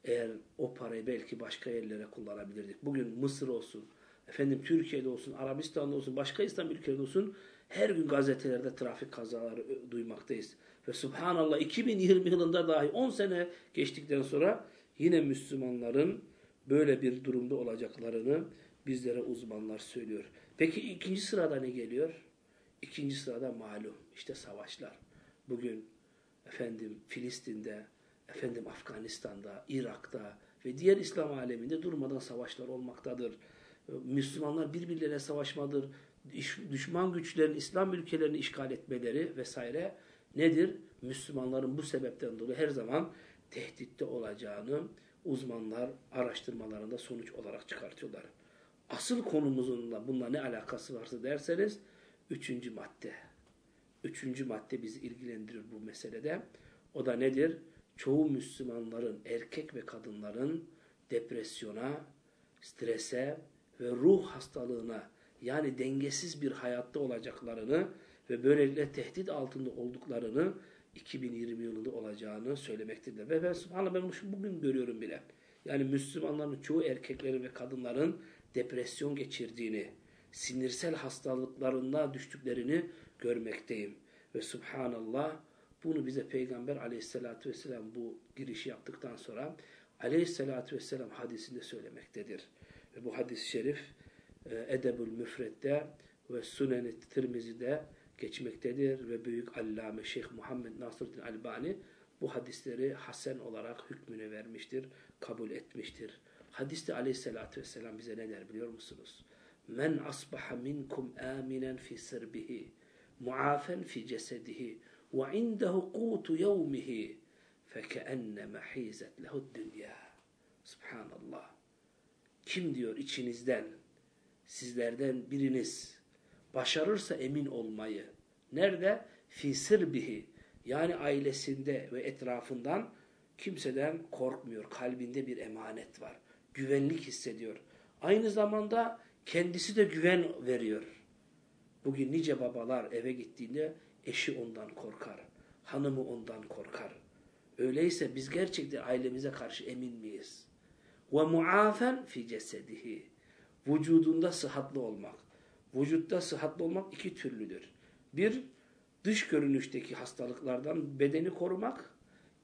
eğer o parayı belki başka yerlere kullanabilirdik. Bugün Mısır olsun, efendim Türkiye'de olsun, Arabistan'da olsun, başka İslam ülkelerinde olsun her gün gazetelerde trafik kazaları duymaktayız. Ve subhanallah 2020 yılında dahi 10 sene geçtikten sonra yine Müslümanların böyle bir durumda olacaklarını bizlere uzmanlar söylüyor. Peki ikinci sırada ne geliyor? İkinci sırada malum işte savaşlar. Bugün efendim Filistin'de, efendim Afganistan'da, Irak'ta ve diğer İslam aleminde durmadan savaşlar olmaktadır. Müslümanlar birbirleriyle savaşmadır. Düşman güçlerin İslam ülkelerini işgal etmeleri vesaire nedir? Müslümanların bu sebepten dolayı her zaman tehditte olacağını uzmanlar araştırmalarında sonuç olarak çıkartıyorlar. Asıl konumuzun da bununla ne alakası varsa derseniz üçüncü madde. Üçüncü madde bizi ilgilendirir bu meselede. O da nedir? Çoğu Müslümanların, erkek ve kadınların depresyona, strese ve ruh hastalığına yani dengesiz bir hayatta olacaklarını ve böylelikle tehdit altında olduklarını 2020 yılında olacağını söylemektedir. Ve ben subhanallah ben bugün görüyorum bile. Yani Müslümanların çoğu erkeklerin ve kadınların depresyon geçirdiğini, sinirsel hastalıklarına düştüklerini görmekteyim. Ve subhanallah bunu bize Peygamber aleyhissalatü vesselam bu girişi yaptıktan sonra aleyhissalatü vesselam hadisinde söylemektedir. Ve bu hadis-i şerif Edebül Müfred'de ve Sünen-i Tirmizi'de geçmektedir ve büyük allame Şeyh Muhammed Nasruddin Albani bu hadisleri hasen olarak hükmünü vermiştir, kabul etmiştir. Hadiste aleyhissalatü vesselam bize ne der biliyor musunuz? Men asbaha minkum aminen fi sirbihi, muafen fi cesedihi, ve indehu kutu yevmihi, fekenneme hizet lehu dünya. Subhanallah. Kim diyor içinizden, sizlerden biriniz başarırsa emin olmayı, nerede? Fi sirbihi, yani ailesinde ve etrafından kimseden korkmuyor. Kalbinde bir emanet var. Güvenlik hissediyor. Aynı zamanda kendisi de güven veriyor. Bugün nice babalar eve gittiğinde eşi ondan korkar. Hanımı ondan korkar. Öyleyse biz gerçekten ailemize karşı emin miyiz? Ve muafen fi cesedihi. Vücudunda sıhhatli olmak. Vücutta sıhhatli olmak iki türlüdür. Bir, dış görünüşteki hastalıklardan bedeni korumak.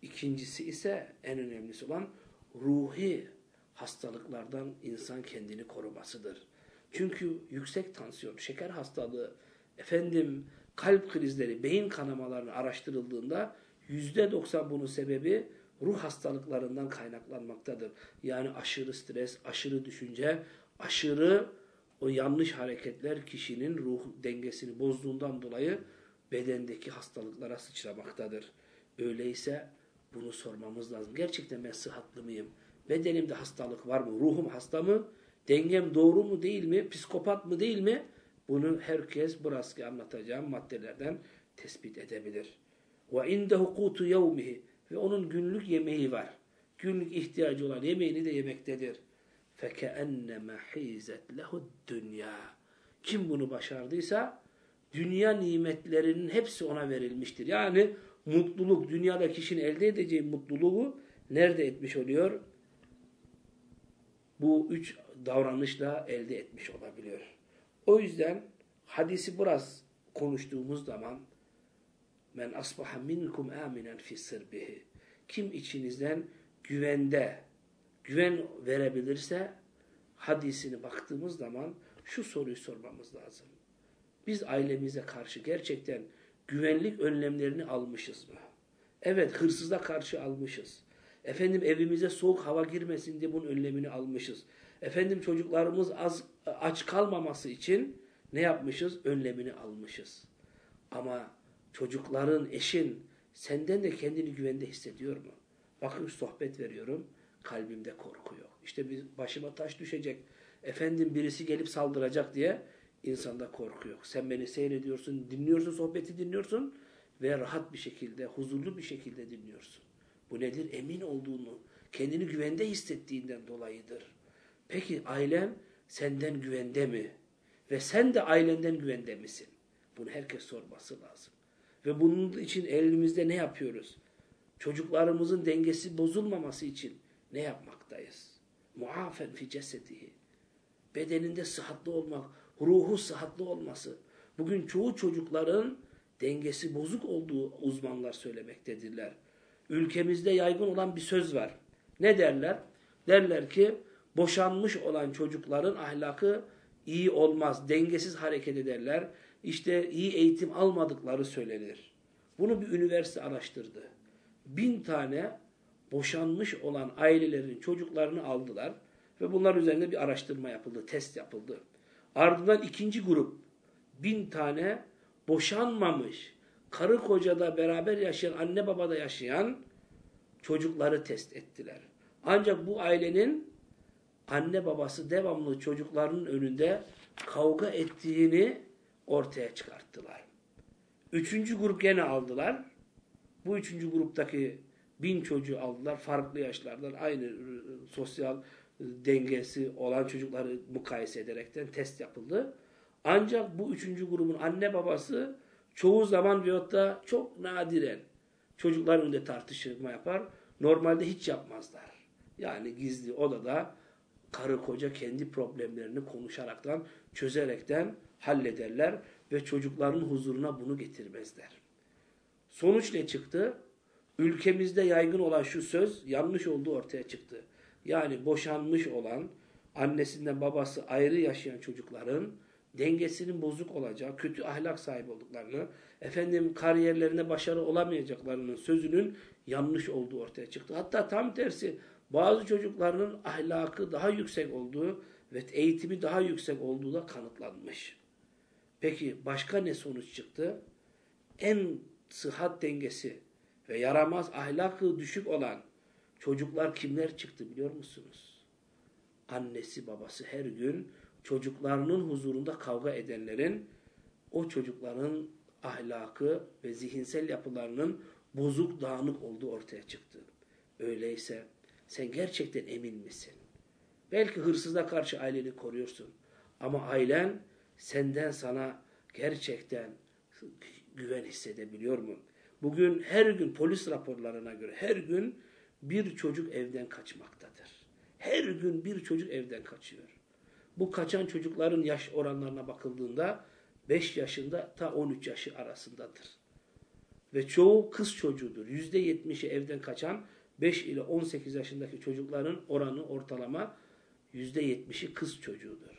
İkincisi ise en önemlisi olan ruhi hastalıklardan insan kendini korumasıdır. Çünkü yüksek tansiyon, şeker hastalığı, efendim kalp krizleri, beyin kanamalarını araştırıldığında yüzde doksan bunun sebebi ruh hastalıklarından kaynaklanmaktadır. Yani aşırı stres, aşırı düşünce, aşırı o yanlış hareketler kişinin ruh dengesini bozduğundan dolayı bedendeki hastalıklara sıçramaktadır. Öyleyse bunu sormamız lazım. Gerçekten ben sıhhatlı mıyım? Bedenimde hastalık var mı? Ruhum hasta mı? Dengem doğru mu değil mi? Psikopat mı değil mi? Bunu herkes burası anlatacağım maddelerden tespit edebilir. Ve indehu kutu yevmihi ve onun günlük yemeği var. Günlük ihtiyacı olan yemeğini de yemektedir. فَكَأَنَّمَا حِيزَتْ لَهُ dünya. Kim bunu başardıysa dünya nimetlerinin hepsi ona verilmiştir. Yani mutluluk, dünyada kişinin elde edeceği mutluluğu nerede etmiş oluyor? Bu üç davranışla elde etmiş olabiliyor. O yüzden hadisi biraz konuştuğumuz zaman men asbaha minkum aminen fi sirbihi kim içinizden güvende güven verebilirse hadisini baktığımız zaman şu soruyu sormamız lazım. Biz ailemize karşı gerçekten güvenlik önlemlerini almışız mı? Evet hırsıza karşı almışız. Efendim evimize soğuk hava girmesin diye bunun önlemini almışız. Efendim çocuklarımız az aç kalmaması için ne yapmışız? Önlemini almışız. Ama çocukların, eşin senden de kendini güvende hissediyor mu? Bakın sohbet veriyorum. Kalbimde korku yok. İşte bir başıma taş düşecek. Efendim birisi gelip saldıracak diye insanda korku yok. Sen beni seyrediyorsun, dinliyorsun, sohbeti dinliyorsun ve rahat bir şekilde, huzurlu bir şekilde dinliyorsun. Bu nedir? Emin olduğunu, kendini güvende hissettiğinden dolayıdır. Peki ailen senden güvende mi? Ve sen de ailenden güvende misin? Bunu herkes sorması lazım. Ve bunun için elimizde ne yapıyoruz? Çocuklarımızın dengesi bozulmaması için ne yapmaktayız? Muafen fi cesedihi. Bedeninde sıhhatli olmak, ruhu sıhhatli olması. Bugün çoğu çocukların dengesi bozuk olduğu uzmanlar söylemektedirler. Ülkemizde yaygın olan bir söz var. Ne derler? Derler ki boşanmış olan çocukların ahlakı iyi olmaz, dengesiz hareket ederler. İşte iyi eğitim almadıkları söylenir. Bunu bir üniversite araştırdı. Bin tane boşanmış olan ailelerin çocuklarını aldılar ve bunlar üzerinde bir araştırma yapıldı, test yapıldı. Ardından ikinci grup bin tane boşanmamış, karı kocada beraber yaşayan, anne babada yaşayan çocukları test ettiler. Ancak bu ailenin anne babası devamlı çocuklarının önünde kavga ettiğini ortaya çıkarttılar. Üçüncü grup gene aldılar. Bu üçüncü gruptaki bin çocuğu aldılar. Farklı yaşlardan aynı sosyal dengesi olan çocukları mukayese ederekten test yapıldı. Ancak bu üçüncü grubun anne babası çoğu zaman veyahut da çok nadiren çocuklar önünde tartışma yapar. Normalde hiç yapmazlar. Yani gizli odada karı koca kendi problemlerini konuşaraktan, çözerekten hallederler ve çocukların huzuruna bunu getirmezler. Sonuç ne çıktı? Ülkemizde yaygın olan şu söz yanlış olduğu ortaya çıktı. Yani boşanmış olan, annesinden babası ayrı yaşayan çocukların dengesinin bozuk olacağı, kötü ahlak sahibi olduklarını, efendim kariyerlerinde başarı olamayacaklarının sözünün yanlış olduğu ortaya çıktı. Hatta tam tersi bazı çocukların ahlakı daha yüksek olduğu ve eğitimi daha yüksek olduğu da kanıtlanmış. Peki başka ne sonuç çıktı? En sıhhat dengesi ve yaramaz ahlakı düşük olan çocuklar kimler çıktı biliyor musunuz? Annesi babası her gün çocuklarının huzurunda kavga edenlerin o çocukların ahlakı ve zihinsel yapılarının bozuk dağınık olduğu ortaya çıktı. Öyleyse sen gerçekten emin misin? Belki hırsıza karşı aileni koruyorsun. Ama ailen senden sana gerçekten güven hissedebiliyor mu? Bugün her gün polis raporlarına göre her gün bir çocuk evden kaçmaktadır. Her gün bir çocuk evden kaçıyor. Bu kaçan çocukların yaş oranlarına bakıldığında 5 yaşında ta 13 yaşı arasındadır. Ve çoğu kız çocuğudur. %70'i evden kaçan 5 ile 18 yaşındaki çocukların oranı ortalama %70'i kız çocuğudur.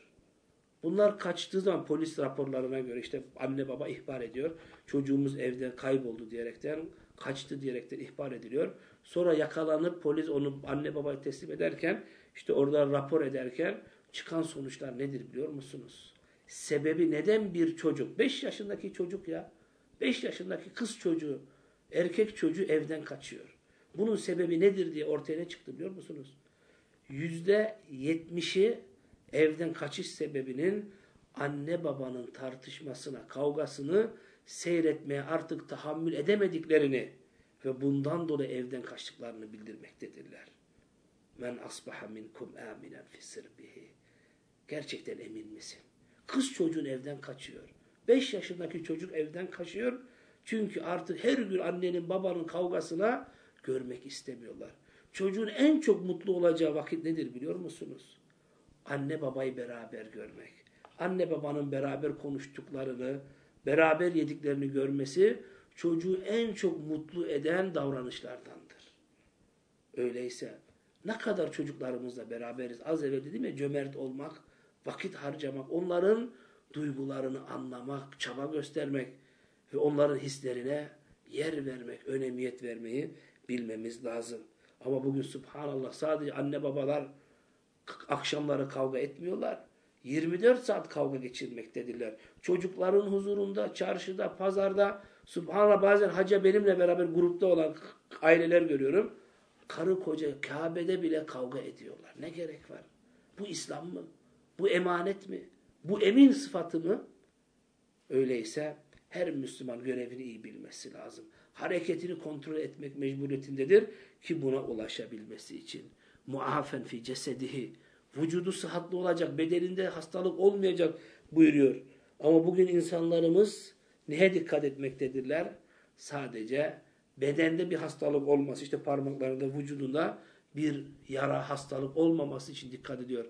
Bunlar kaçtığı zaman polis raporlarına göre işte anne baba ihbar ediyor. Çocuğumuz evden kayboldu diyerekten, kaçtı diyerekten ihbar ediliyor. Sonra yakalanıp polis onu anne babaya teslim ederken, işte orada rapor ederken çıkan sonuçlar nedir biliyor musunuz? Sebebi neden bir çocuk, 5 yaşındaki çocuk ya, 5 yaşındaki kız çocuğu, erkek çocuğu evden kaçıyor. Bunun sebebi nedir diye ortaya ne çıktı biliyor musunuz? Yüzde yetmişi evden kaçış sebebinin anne babanın tartışmasına, kavgasını seyretmeye artık tahammül edemediklerini ve bundan dolayı evden kaçtıklarını bildirmektedirler. Men asbaha minkum aminen fi sirbihi. Gerçekten emin misin? Kız çocuğun evden kaçıyor. Beş yaşındaki çocuk evden kaçıyor. Çünkü artık her gün annenin babanın kavgasına görmek istemiyorlar. Çocuğun en çok mutlu olacağı vakit nedir biliyor musunuz? Anne babayı beraber görmek. Anne babanın beraber konuştuklarını, beraber yediklerini görmesi çocuğu en çok mutlu eden davranışlardandır. Öyleyse ne kadar çocuklarımızla beraberiz. Az evvel dedim ya cömert olmak, vakit harcamak, onların duygularını anlamak, çaba göstermek ve onların hislerine yer vermek, önemiyet vermeyi bilmemiz lazım. Ama bugün subhanallah sadece anne babalar akşamları kavga etmiyorlar. 24 saat kavga geçirmektedirler. Çocukların huzurunda, çarşıda, pazarda, subhanallah bazen hacca benimle beraber grupta olan aileler görüyorum. Karı koca Kabe'de bile kavga ediyorlar. Ne gerek var? Bu İslam mı? Bu emanet mi? Bu emin sıfatı mı? Öyleyse her Müslüman görevini iyi bilmesi lazım. Hareketini kontrol etmek mecburiyetindedir ki buna ulaşabilmesi için. Muafen fi cesedihi. Vücudu sıhhatli olacak, bedeninde hastalık olmayacak buyuruyor. Ama bugün insanlarımız neye dikkat etmektedirler? Sadece bedende bir hastalık olması, işte parmaklarında, vücudunda bir yara, hastalık olmaması için dikkat ediyor.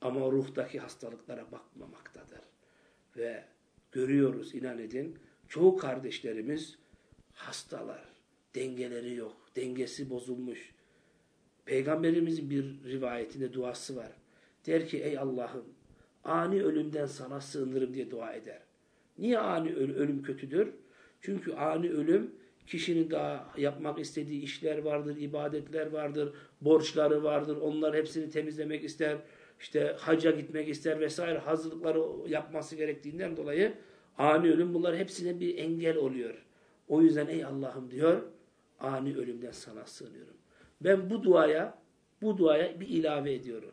Ama ruhtaki hastalıklara bakmamaktadır. Ve görüyoruz inan edin, çoğu kardeşlerimiz hastalar, dengeleri yok, dengesi bozulmuş. Peygamberimizin bir rivayetinde duası var. Der ki ey Allah'ım ani ölümden sana sığınırım diye dua eder. Niye ani ölüm kötüdür? Çünkü ani ölüm kişinin daha yapmak istediği işler vardır, ibadetler vardır, borçları vardır. Onlar hepsini temizlemek ister. İşte hacca gitmek ister vesaire hazırlıkları yapması gerektiğinden dolayı ani ölüm bunlar hepsine bir engel oluyor. O yüzden ey Allah'ım diyor ani ölümden sana sığınıyorum. Ben bu duaya bu duaya bir ilave ediyorum.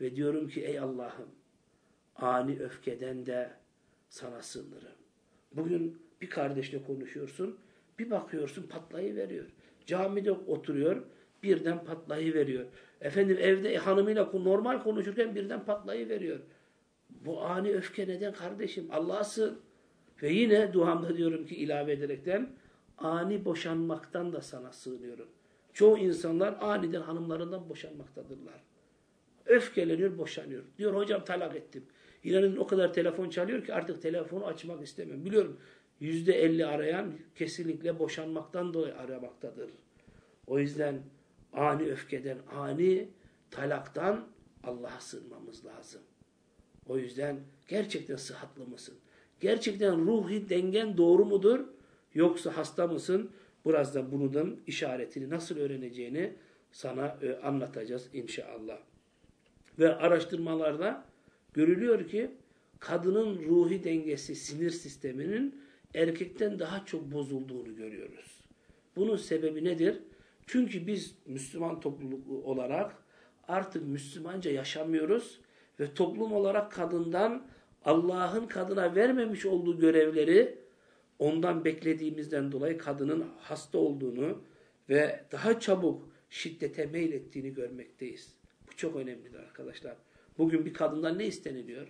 Ve diyorum ki ey Allah'ım ani öfkeden de sana sığınırım. Bugün bir kardeşle konuşuyorsun. Bir bakıyorsun patlayıveriyor. Camide oturuyor. Birden patlayıveriyor. Efendim evde hanımıyla normal konuşurken birden patlayıveriyor. Bu ani öfke neden kardeşim? Allah'a sığın. Ve yine duamda diyorum ki ilave ederekten ani boşanmaktan da sana sığınıyorum. Çoğu insanlar aniden hanımlarından boşanmaktadırlar. Öfkeleniyor, boşanıyor. Diyor hocam talak ettim. İnanın o kadar telefon çalıyor ki artık telefonu açmak istemiyorum. Biliyorum yüzde elli arayan kesinlikle boşanmaktan dolayı aramaktadır. O yüzden ani öfkeden, ani talaktan Allah'a sığınmamız lazım. O yüzden gerçekten sıhhatlı mısın? Gerçekten ruhi dengen doğru mudur? Yoksa hasta mısın? Biraz da bunun işaretini nasıl öğreneceğini sana e, anlatacağız inşallah. Ve araştırmalarda görülüyor ki kadının ruhi dengesi, sinir sisteminin erkekten daha çok bozulduğunu görüyoruz. Bunun sebebi nedir? Çünkü biz Müslüman topluluk olarak artık Müslümanca yaşamıyoruz ve toplum olarak kadından Allah'ın kadına vermemiş olduğu görevleri ondan beklediğimizden dolayı kadının hasta olduğunu ve daha çabuk şiddete meylettiğini görmekteyiz. Bu çok önemlidir arkadaşlar. Bugün bir kadından ne isteniliyor?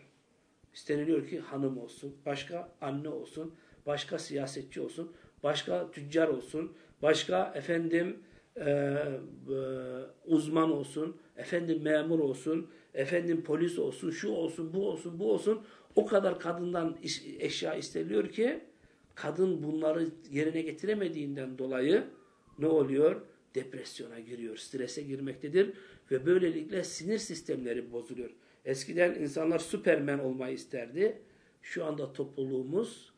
İsteniliyor ki hanım olsun, başka anne olsun, başka siyasetçi olsun, başka tüccar olsun, başka efendim e, e, uzman olsun, efendim memur olsun, efendim polis olsun, şu olsun, bu olsun, bu olsun. O kadar kadından eşya isteniyor ki kadın bunları yerine getiremediğinden dolayı ne oluyor? Depresyona giriyor, strese girmektedir ve böylelikle sinir sistemleri bozuluyor. Eskiden insanlar süpermen olmayı isterdi. Şu anda topluluğumuz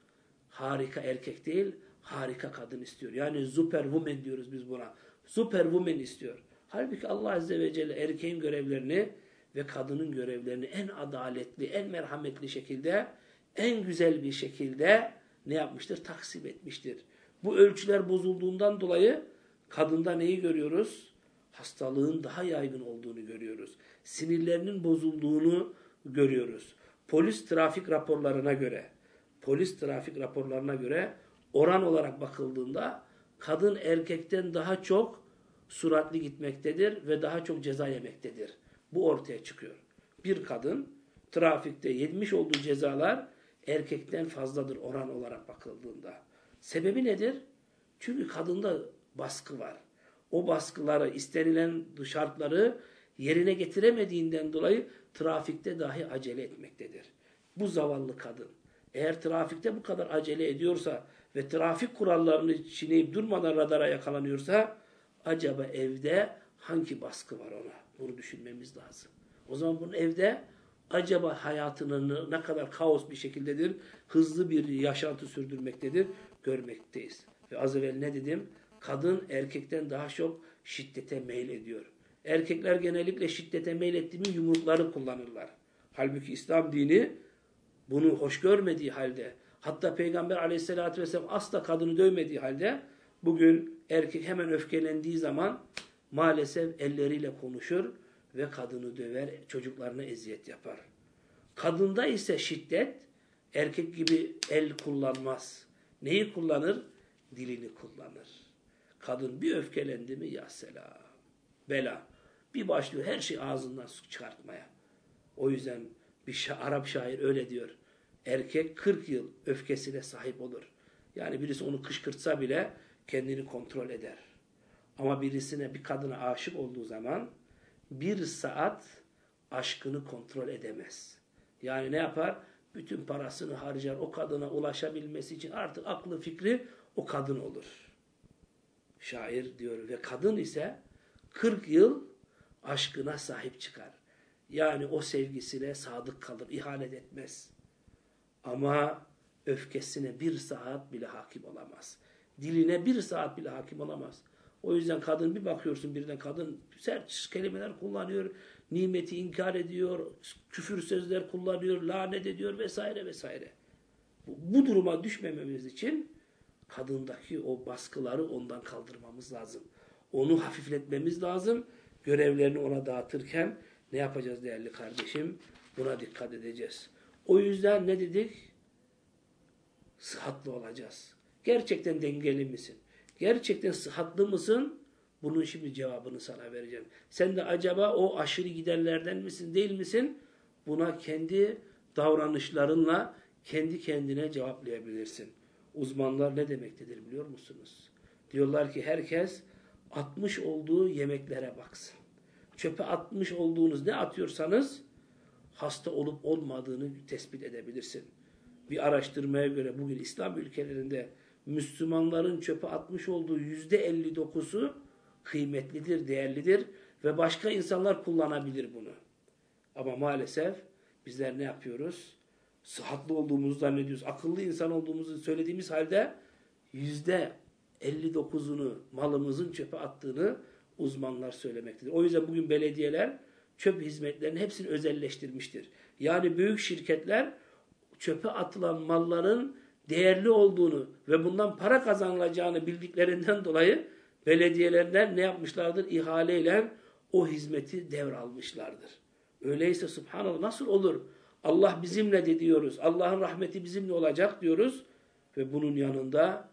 harika erkek değil, harika kadın istiyor. Yani superwoman diyoruz biz buna. Superwoman istiyor. Halbuki Allah Azze ve Celle erkeğin görevlerini ve kadının görevlerini en adaletli, en merhametli şekilde, en güzel bir şekilde ne yapmıştır? Taksim etmiştir. Bu ölçüler bozulduğundan dolayı kadında neyi görüyoruz? Hastalığın daha yaygın olduğunu görüyoruz. Sinirlerinin bozulduğunu görüyoruz. Polis trafik raporlarına göre, polis trafik raporlarına göre oran olarak bakıldığında kadın erkekten daha çok suratlı gitmektedir ve daha çok ceza yemektedir. Bu ortaya çıkıyor. Bir kadın trafikte yemiş olduğu cezalar erkekten fazladır oran olarak bakıldığında. Sebebi nedir? Çünkü kadında baskı var. O baskıları, istenilen şartları yerine getiremediğinden dolayı trafikte dahi acele etmektedir. Bu zavallı kadın eğer trafikte bu kadar acele ediyorsa ve trafik kurallarını çiğneyip durmadan radara yakalanıyorsa acaba evde hangi baskı var ona? Bunu düşünmemiz lazım. O zaman bunun evde acaba hayatının ne kadar kaos bir şekildedir, hızlı bir yaşantı sürdürmektedir, görmekteyiz. Ve az evvel ne dedim? Kadın erkekten daha çok şiddete meyil ediyor. Erkekler genellikle şiddete meyil ettiğimi yumrukları kullanırlar. Halbuki İslam dini bunu hoş görmediği halde, hatta Peygamber aleyhissalatü vesselam asla kadını dövmediği halde, bugün erkek hemen öfkelendiği zaman maalesef elleriyle konuşur ve kadını döver, çocuklarına eziyet yapar. Kadında ise şiddet erkek gibi el kullanmaz. Neyi kullanır? Dilini kullanır. Kadın bir öfkelendi mi ya selam. Bela. Bir başlıyor her şey ağzından çıkartmaya. O yüzden bir şa Arap şair öyle diyor. Erkek 40 yıl öfkesine sahip olur. Yani birisi onu kışkırtsa bile kendini kontrol eder. Ama birisine bir kadına aşık olduğu zaman bir saat aşkını kontrol edemez. Yani ne yapar? Bütün parasını harcar o kadına ulaşabilmesi için artık aklı fikri o kadın olur. Şair diyor ve kadın ise 40 yıl aşkına sahip çıkar. Yani o sevgisine sadık kalır, ihanet etmez. Ama öfkesine bir saat bile hakim olamaz. Diline bir saat bile hakim olamaz. O yüzden kadın bir bakıyorsun birden kadın sert kelimeler kullanıyor, nimeti inkar ediyor, küfür sözler kullanıyor, lanet ediyor vesaire vesaire. Bu, bu duruma düşmememiz için kadındaki o baskıları ondan kaldırmamız lazım. Onu hafifletmemiz lazım. Görevlerini ona dağıtırken ne yapacağız değerli kardeşim? Buna dikkat edeceğiz. O yüzden ne dedik? Sıhhatlı olacağız. Gerçekten dengeli misin? Gerçekten sıhhatlı mısın? Bunun şimdi cevabını sana vereceğim. Sen de acaba o aşırı giderlerden misin değil misin? Buna kendi davranışlarınla kendi kendine cevaplayabilirsin. Uzmanlar ne demektedir biliyor musunuz? Diyorlar ki herkes atmış olduğu yemeklere baksın. Çöpe atmış olduğunuz ne atıyorsanız hasta olup olmadığını tespit edebilirsin. Bir araştırmaya göre bugün İslam ülkelerinde Müslümanların çöpe atmış olduğu yüzde 59'u kıymetlidir, değerlidir ve başka insanlar kullanabilir bunu. Ama maalesef bizler ne yapıyoruz? Sıhhatli olduğumuzu zannediyoruz. Akıllı insan olduğumuzu söylediğimiz halde yüzde 59'unu malımızın çöpe attığını uzmanlar söylemektedir. O yüzden bugün belediyeler çöp hizmetlerinin hepsini özelleştirmiştir. Yani büyük şirketler çöpe atılan malların değerli olduğunu ve bundan para kazanılacağını bildiklerinden dolayı belediyelerden ne yapmışlardır? İhaleyle o hizmeti devralmışlardır. Öyleyse subhanallah nasıl olur? Allah bizimle de diyoruz. Allah'ın rahmeti bizimle olacak diyoruz. Ve bunun yanında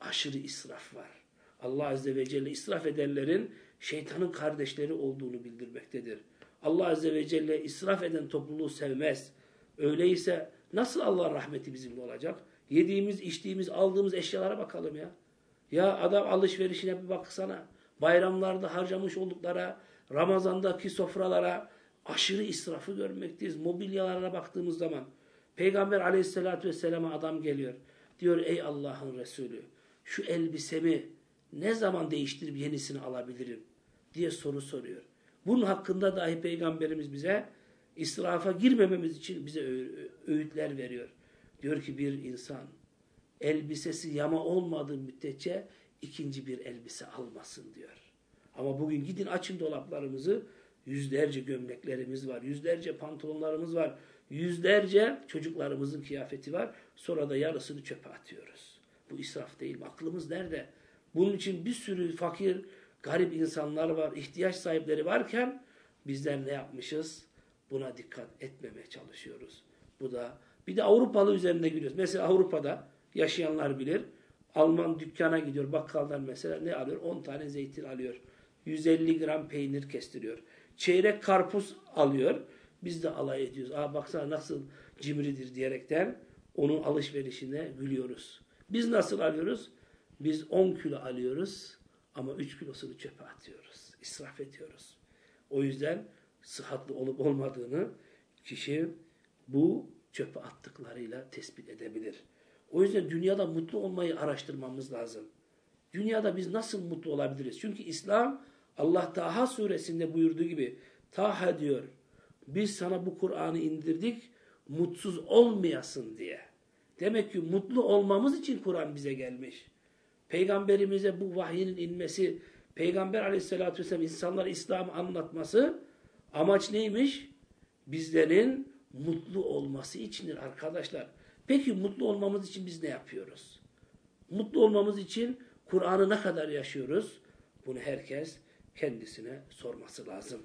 aşırı israf var. Allah Azze ve Celle israf edenlerin şeytanın kardeşleri olduğunu bildirmektedir. Allah Azze ve Celle israf eden topluluğu sevmez. Öyleyse nasıl Allah rahmeti bizimle olacak? Yediğimiz, içtiğimiz, aldığımız eşyalara bakalım ya. Ya adam alışverişine bir baksana. Bayramlarda harcamış olduklara, Ramazandaki sofralara aşırı israfı görmekteyiz. Mobilyalara baktığımız zaman Peygamber aleyhissalatü vesselam'a adam geliyor. Diyor ey Allah'ın Resulü şu elbisemi ne zaman değiştirip yenisini alabilirim diye soru soruyor. Bunun hakkında dahi Peygamberimiz bize israfa girmememiz için bize öğütler veriyor. Diyor ki bir insan elbisesi yama olmadığı müddetçe ikinci bir elbise almasın diyor. Ama bugün gidin açın dolaplarımızı yüzlerce gömleklerimiz var, yüzlerce pantolonlarımız var, yüzlerce çocuklarımızın kıyafeti var. Sonra da yarısını çöpe atıyoruz. Bu israf değil mi? Aklımız nerede? Bunun için bir sürü fakir, garip insanlar var, ihtiyaç sahipleri varken bizler ne yapmışız? Buna dikkat etmemeye çalışıyoruz. Bu da bir de Avrupalı üzerinde gidiyoruz. Mesela Avrupa'da yaşayanlar bilir. Alman dükkana gidiyor. Bakkaldan mesela ne alıyor? 10 tane zeytin alıyor. 150 gram peynir kestiriyor. Çeyrek karpuz alıyor. Biz de alay ediyoruz. Aa baksana nasıl cimridir diyerekten onun alışverişine gülüyoruz. Biz nasıl alıyoruz? Biz 10 kilo alıyoruz ama 3 kilosunu çöpe atıyoruz. İsraf ediyoruz. O yüzden sıhhatli olup olmadığını kişi bu çöpe attıklarıyla tespit edebilir. O yüzden dünyada mutlu olmayı araştırmamız lazım. Dünyada biz nasıl mutlu olabiliriz? Çünkü İslam Allah Taha suresinde buyurduğu gibi Taha diyor biz sana bu Kur'an'ı indirdik mutsuz olmayasın diye. Demek ki mutlu olmamız için Kur'an bize gelmiş. Peygamberimize bu vahyinin inmesi, Peygamber aleyhissalatü vesselam insanlara İslam'ı anlatması amaç neymiş? Bizlerin mutlu olması içindir arkadaşlar. Peki mutlu olmamız için biz ne yapıyoruz? Mutlu olmamız için Kur'an'ı ne kadar yaşıyoruz? Bunu herkes kendisine sorması lazım.